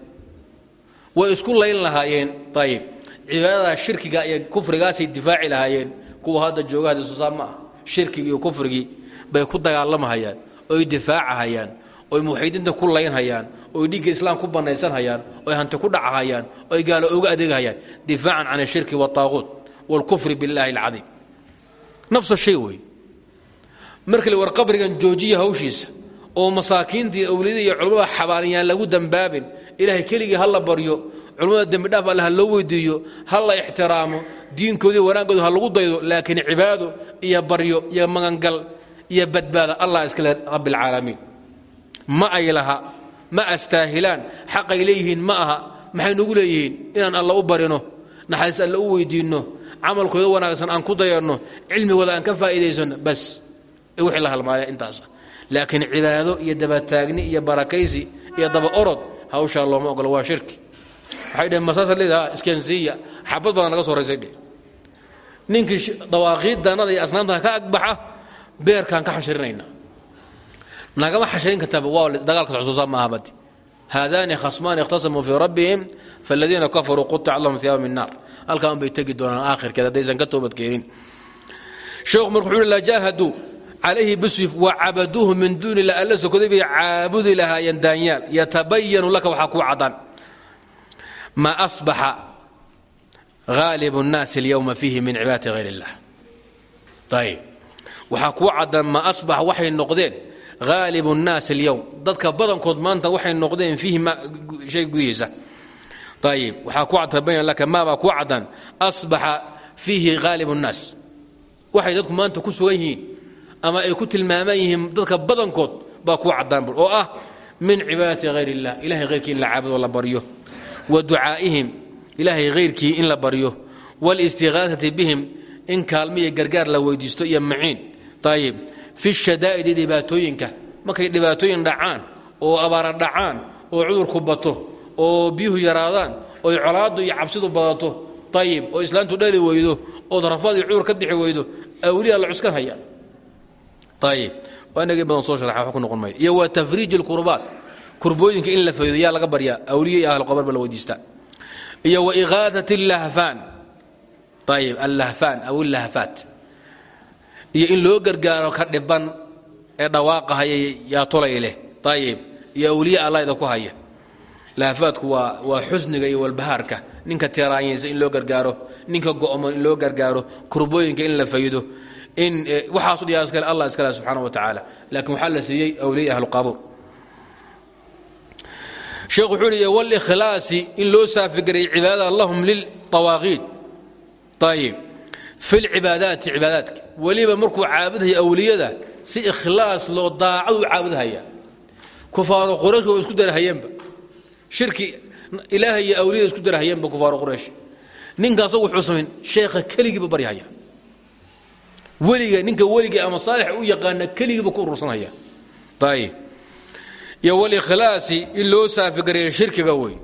way isku layn lahaayeen ayib cibaadada shirkiga iyo kufrigaasay difaaci lahaayeen kuwa hadda jooga hadda soosaab ma ah shirkigii iyo kufrigii bay ku dagaalamahayaan oy difaacahayaan oy muwaxidiinta ku laynhayaan oy dhiigga islaam ku banaysanhayaan oy hanti ku dhacahayaan oy gaalo uga adeegahayaan difaacan can ashirki wاطaaquut wاlkufri biاllahi اlcadiim nafsa shay wey markale war qabrigan joojiya hawshiisa oo masaakiintii awliyada iyo culamada xabaaliyaan lagu dambaabin ilaahay keligii ha la baryo culummada dembidhaaf alle ha loo weydiiyo ha la ixtiraamo diinkoodii wanaaggooda ha lagu daydo laakiin cibaado iyo baryo iyo magangal iyo badbaada allah iskale rabbialcaalamiin ma ay laha ma astaahilaan xaqay leeyihiin ma aha maxay leeyihiin? Inaan alla u barino naxariis alle u weydiinno camalkooda wanaagsan aan ku dayanno cilmigooda aan ka faa'iidaysanno bas wixii la halmaaya intaasa laakiin cibaado iyo dabataagni iyo barakaysi iyo daba orod hawshaa looma ogolo waa shirki. Waxay dheheen masaasa leedaha iskensiiya xabad badan laga soo raysay dheh. Ninkii dawaaqiiddanada iyo asnaamta ka agbaxa beerkaan ka xashirinaynaa. Nagama xashirin kartaba waa dagaalka socsuusaa ma ahabadi haadaani khasmaani ikhtasamuu fii rabbihim faaladiina kafaruu quطicat lahum hiyaaba min naar. Halkaan bay tegi doonaan aakhirkeed haddaysan ka toobadkeenin sheekhu marka wuxuu la jaahaduu calayhi bisif wa cabaduuhu min duuni illah alla sokoday bay caabudi lahaayeen daanyaal yatabayanu laka waxaa kuu caddaan ma asbaxa haalibu الnaasi اlyowma fiihi min cibaadati hayr اllah ayb waxaa kuu caddaan ma asbax waxay noqdeen haalibu الnaasi اlyowm dadka badankood maanta waxay noqdeen fiihi shay gudihiisa ayib waxaa ku tabayan laka maabaa kuu caddaan asbaxa fiihi haalibu الnaas waxay dadku maanta ku sugan yihiin ama ay ku tilmaaman yihiin dadka badankood baa kuu caddaan bur oo ah min cibaadati hayr اllah ilahay hayrkii in la caabudo la baryo wa ducaa'ihim ilaahay hayrkii in la baryo wاlاstiغaaثati bihim in kaalmo iyo gargaar la weydiisto iyo maciin ayib fi shadaa'idi dhibaatooyinka markay dhibaatooyin dhacaan oo abaara dhacaan oo cudurku bato oo biyuhu yaraadaan oy colaaddu iyo cabsidu badato ayib oo islaantu dhali weydo ood rafaad iyo cudur ka bixi weydo awliya la cuskan haya ayib waa inagii badan soo sharaxa wax ku noqon mayo iyo waa tafriij اlkurbaat kurbooyinka in la faydo yaa laga baryaa. Awliya iyo ahlu qabarba la weydiistaa iyo wa iqaadat اllahfaan ayib allahfaan aw illahfaat iyo in loo gargaaro ka dhiban ee dhawaaqahaya yaa tolay leh. Ayib haya. Ninka tiraanyaysa in loo gargaaro ninka go'mo in loo gargaaro kurbooyinka in la faydo in waxaasu dhiyaa allah iskale subxaana wa tacaala. Laakiin waxaa la siiyey awliya ahluqabuur sheekh wuxuu uhi wاlkhlaasi in loo saafigaray cibaadada lahum lilawaaqiid ayib fi lcibaadaati cibaadaadka. Weliba markuu caabudhaya awliyada si ikhlaas loo daacad u caabudhaya. Quraysh waa isku darahayeenba shirki ilaahay iyo isku darahayeenba kufaaru quraysh. Ninkaas wuxuu samayn sheekha keligiiba baryahaya weliga ninka weliga ama saalix u yaqaana keligiiba ku urursanaya. Ayib iyo wlkhlaasi in loo saafigareeyo shirkiga wey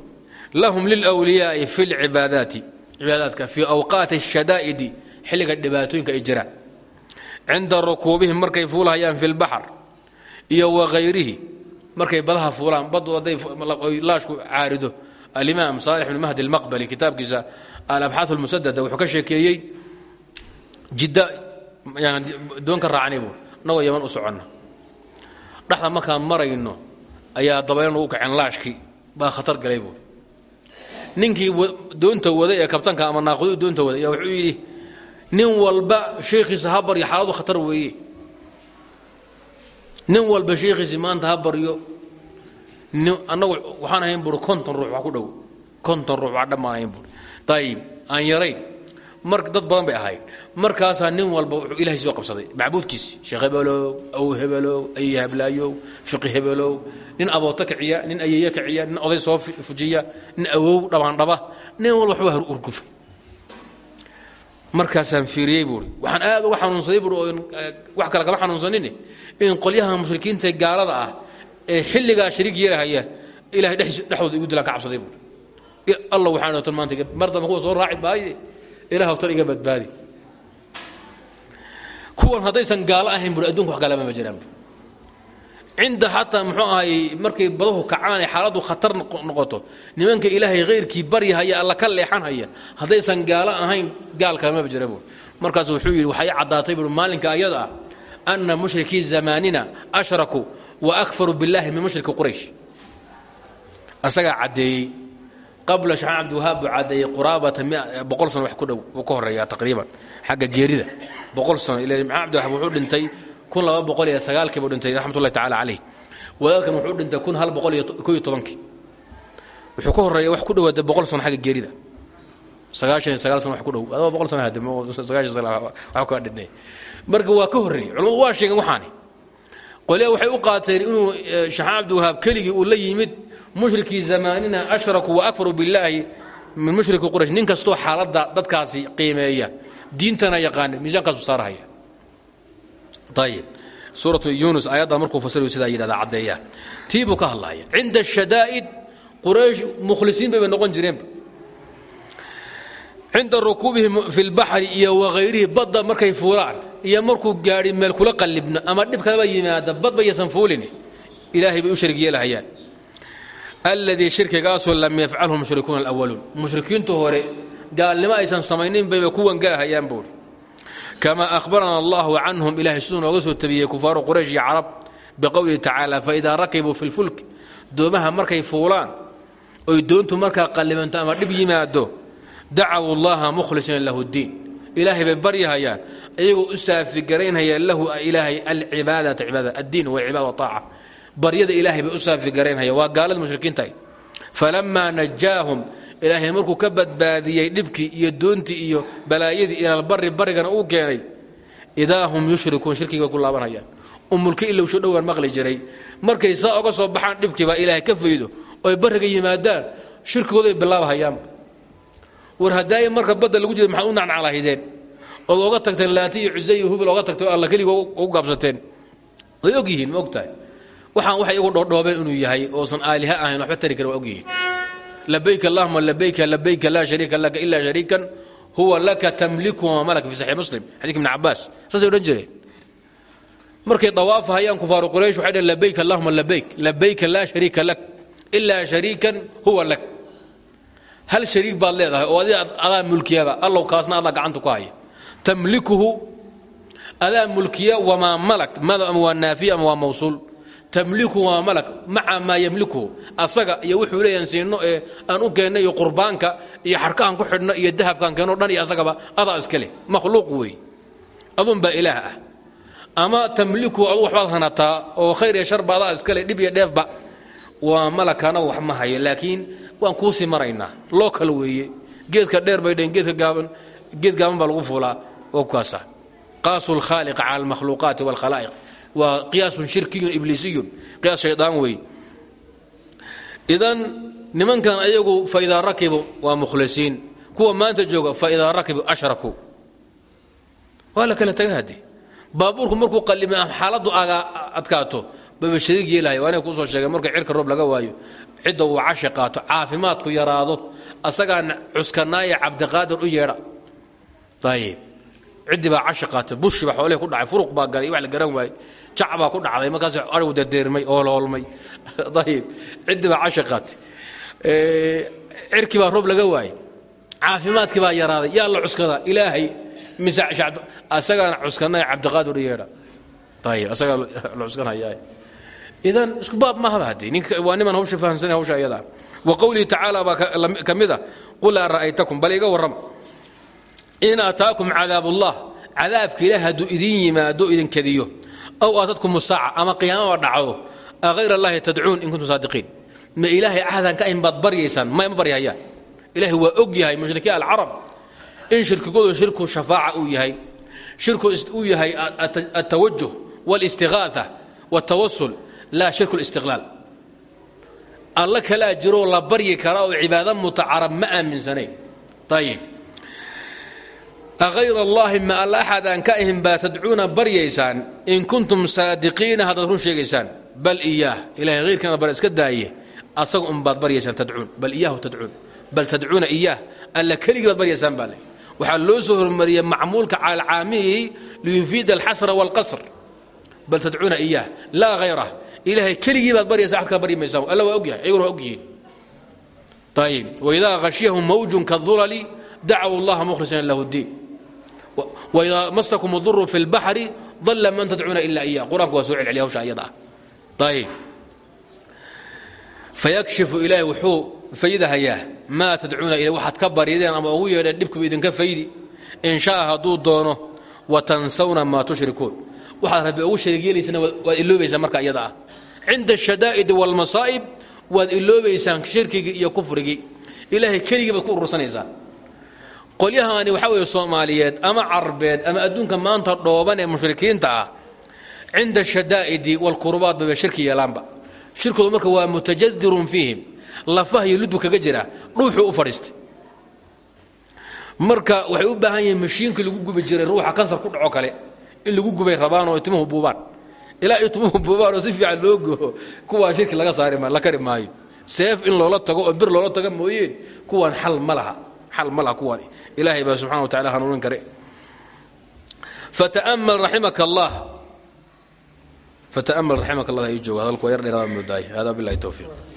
lahum lilwliyaai fi lcibaadaati cibaadaadka fii awqaati ashadaa'idi xilliga dhibaatooyinka ay jiraan. Cinda markay fuulhayaan fi lbaxr iyo wahayrihi markay badaha fuulaan badu hadday laashku caarido. Alimaam saalix bn mahdi almaqbali kitaabkiisa alabxaat lmusadada wuxuu ka sheekeeyey jidda doon ka raacnay buu nagoo yaman u soconna dhexda markaan marayno ayaa dabaylan ugu kaceen laashkii baa khatar galay buu. Ninkii doonta waday ee kabtanka ama naaquduu doonta waday ayaa wuxuu yidhi nin walba sheekhiisa ha baryo xaaladu khatar weeye. Nin walba sheekhiisi maanta ha baryo annagu waxaan ahayn buui konton ruux wax ku dhow. Konton ruux wax dhammaan ahayn buui ayib aan yarayn mar dad badan bay ahayd. Markaasaa nin walba wuxuu ilahay soo qabsaday. Macbuudkiisi sheekh hebelow aw hebelow ayy hablaayow fiqi hebelow nin abooto kiciya nin ayeeye kiciya nin oday soo fujiya nin awow dhabaandhaba nin walba waxba urgufay. Markaasaan fiiriyey buui waxaan aad uga xanuunsaday buui oo wax kale kama xanuunsanin in qolyaha mushrikiinta gaalada ah ee xilligaa shariig yeelahaya ilahay dhexdooda igu dilaan ka cabsaday buui alla waxaan tan maanta mar dambe kuwa soo raaci maaye ilaah tan iga badbaadi. Kuwan haddaysan gaalo ahayn bui adunka wax gaalama ma jiraan cinda xataa muxuu ahay markay badahu kacaan ee xaaladdu khatar noqoto nimanka ilaahay hayrkii baryahaya alla ka leexanhaya haddaysan gaalo ahayn gaal kalamaba jira buui markaas wuxuu yidhi waxay caddaatay buui maalinka ayada ah ana mushrikii zamaanina wa akfaruu billahi min mushriki quraysh. Asagaa caddeeyey qabla shaxaan cabdiwahaab buu caddeeyey quraabata boqol sano wax ku dhow uu ka horeeyaa taqriiban xagga geerida. Boqol sano ila maxamed cabdiwahaab wuxuu dhintay kun laba boqol iyo sagaalkii buu dhintay raxmat ullahi tacala calayh wadaadkan wuxuu dhintay kun hal boqol iyo ko iyo tobankii wuxuu ka horreeya wax ku dhawaada boqol sano xagga geerida. Sagaashan iyo sagaal sano wax ku dhow adaba boqol sano hade sagaashan sano wax kaa dhinay marka waa ka horreeyey culamadu waa sheegeen waxaani. Qolyaa waxay u qaateen inuu shaxaan cabdiwahaab keligii uu la yimid mushrikii zamaanina ashrakuu wa akfaruu billaahi min mushriki quraysh. Nin xaaladda dadkaasi qiimeeya diintana yaqaana miisaankaasu saarahaya. Ayib suuratu yunus aayadda markuu fasirayo sidaa yidhahda caddeeya. Tii ka hadlaya cinda ashadaa'id quraysh mukhlisiin bayba noqon jireenba cinda rukuubihim fi lbaxri iyo wahayrihi badda markay fuulaan iyo markuu gaadhi meel kula qallibno ama dhib yimaada badba yasan fuulin ilaahay bay u sharig yeelahayaan alladii shirkigaasoo lam yafcalhu mushrikuuna alawaluun mushrikiintu hore gaalnimo aysan samaynin bayba kuwan galahayaan buuri kamaa ahbarana allahu canhum ilahay siduu nooga soo tabiyey kufaaru quraysh iyo carab biqowlihi tacaala faidaa rakibuu fi lfulk doomaha markay fuulaan oy doontu markaa qallibanto ama dhib yimaado dacaw llaha mukhlisiina lahu ddiin ilaahay bay baryahayaan iyagoo u saafigaraynhayaan lahu ilaahay alcibaadata cibaada addiin wa cibaada aaca baryada ilaahay bay u saafigaraynhayaan waa gaalada mushrikiintahay falamaa najaahum ilaahay markuu ka badbaadiyey dhibkii iyo doontii iyo balaayadii ilaalbari barigana uu keenay idaa hum yushrikuun shirkigi bay ku laabanhayaan. Umulka ilowsho dhowaan maqli jiray. Markay saa oga soo baxaan dhibkiibaa ilaahay ka faydo oy barriga yimaadaan shirkigooda ay bilaabhayaanba war haddaay marka badda lagu jira maxaad u nacnaclahaydeen ood oga tagteen laati iyo cuse iyo o alla keliga ugu gaabsateen. Way og ma og tahay waxaan waxay igu dhoodhoobeen inuu yahay oosan aaliha ahayn waxba tari karin waa labayk allahuma labayka labayka laa shariika laka ilaa shariikan huwa laka tamliku wama malaka fi saxiix muslim. Xadidka ibn cabaas saasay odhan jireen. Markay dawaafahayaan kufaaru quraysh waxay dhaheen labayk allahuma labayk labayka laa shariika lak ilaa shariikan huwa lak. Hal shariik baad leedahay oo adi adaa mulkiyaba allow kaasna adaa gacanta ku haya tamlikuhu adaa mulkiya wamaa malak mada ama waa naafiya ama tamliku waa malak maca maa yamlikuhu asaga iyo wuxuu leeyahan siino ee aan u keennay iyo qurbaanka iyo xarkahan ku xidhno iyo dahabkaan keenno dhan iyo asagaba adaa iska leh. Makhluuq weey adunbaa ilaah ah. Ama tamliku adu waxbaad hanataa oo khayr iyo sharba adaa iska leh dhib iyo dheefba waa malakana wax ma hayo laakiin waan kuusii maraynaa. Loo kal weeye. Geedka dheer bay dheen geedka gaaban geed gaaban baa lagu fuulaa oo kaasa qaasu lkhaaliq cala almakhluuqaati walkhalaa'iq waa qiyaasun shirkiyun ibliisiyun qiyaas shaydaan weeye idan nimankan ayagu fa idaa rakibu waa mukhlisiin. Kuwa maanta jooga fa idaa rakibu ashrakuu waa la kala taga hadde baabuurku markuu qallima xaaladdu adkaato baba shariig yeelahay waa inay ku soo sheegeen marka cirka roob laga waayo. Cidda uu cashi qaato caafimaadku yaraado. Asagaan cuskanaaye cabdiqaadir u yeedha. Ayib ciddii baa cashi qaatay bushi baa xoolihii ku dhacay furuq baa galay wax la garan waayey jac baa ku dhacday markaas arigu derdeermay oo loolmay ayib ciddii baa cashi qaatay. Cirkii baa roob laga waayey caafimaadkii baa yaraaday. Yaa la cuskadaa ilaahay mise asagaana cuskanaaye cabdiqaadir yeedha. Ayib asagaa la cuskanhayaa idan isku baab mahaba haddii. Ninka waa niman hawsha fahamsanay hawsha ayada. Wa qowlihi tacaala baa ka mid a qul aa ra'aytakum. Bal iga warrama. In ataakum cadaabullah cadaabka ilaah hadduu idin yimaado idin kadiyo aw aatadkum saaca ama qiyaamaba dhacdo. Ahayr allahi tadcuun in kuntum saadiqiin. Ma ilaahay cahdan ka ahin baad baryaysaan ma ma baryahayaan ilaahay waa og yahay mushrikiin alcarab in shirkigoodu shirku shafaaca uu yahay. Shirku uu yahay atawajuh wاlistigaatha wاtawasul laa shirku listiqlaal alla kalaa jiroo la baryi karaa oo cibaado mutacarab ma aaminsanayn ayib ahayr allahi ma alla axad aan ka ahin baa tadcuuna baryaysaan in kuntum saadiqiina haddaad run sheegaysaan bal iyaah ilahay hayrkana bar iska daaye asaga un baad baryaysaan tadcuun bal iyaahu tadcuun bal tadcuuna iyaah alla keligii baad baryaysaan baa le waxaa loo soo hormariyey macmuulka cala alcaamiyi liyufiida alxasra wاlqasr bal tadcuuna iyaah laa hayrah ilaahay keligii baad baryaysa ad kala baryi maysaa alla waa og yahay ayaguna waa og yihiin ayib waidaa hashiyahum mawjun kaulali dacaw allaha mukhlisiina lahu ddiin waidaa masakum duru fi lbaxri dalla man tadcuuna ila iya qur'aanku waa soo celceliya hawsha ayada ah. ayib fayakshifu ilaahay wuxuu faydahayaa maa tadcuuna ila waxaad ka baryadeen ama ugu yeedheen dhibkuba idinka faydi in shaa hadduu doono watansawna maa tushrikuun waxaad rabbi ugu shariig yeelaysana waad iloobaysaa marka iyada ah cinda ashadaa'idi wاlmasaa'ib waad iloobaysaan shirkigii baad ku qolyahani waxaa weeye soomaaliyeed ama carbeed ama adduunka maanta dhooban ee mushrikiinta ah cinda ashadaa'idi waalqurubaat baba shirki yeelaanba. Shirkoodu marka waa mutajadirun fiihim lafaha iyo ludu kaga jira dhuuxuu u fadhiistay. Marka waxay u baahan yihiin mashiinkii lagu gubi jiray ruuxa kansar ku dhaco kale in lagu gubay rabaan oo timuhu buubaan. Ilaa timuhu buubaan oo si fiican loo gubo kuwaa shirki laga saari ma la kari maayo. Seef in loola tago oo bir loola tago mooyeen kuwaan xal ma xal ma laha ilaahay baa subxana wa tacala hanuunin kare fata'amal raximaka allah. Fata'amal raximaka allah ay jooga hadalku waa yar dheeraada moodaay hada towfiiq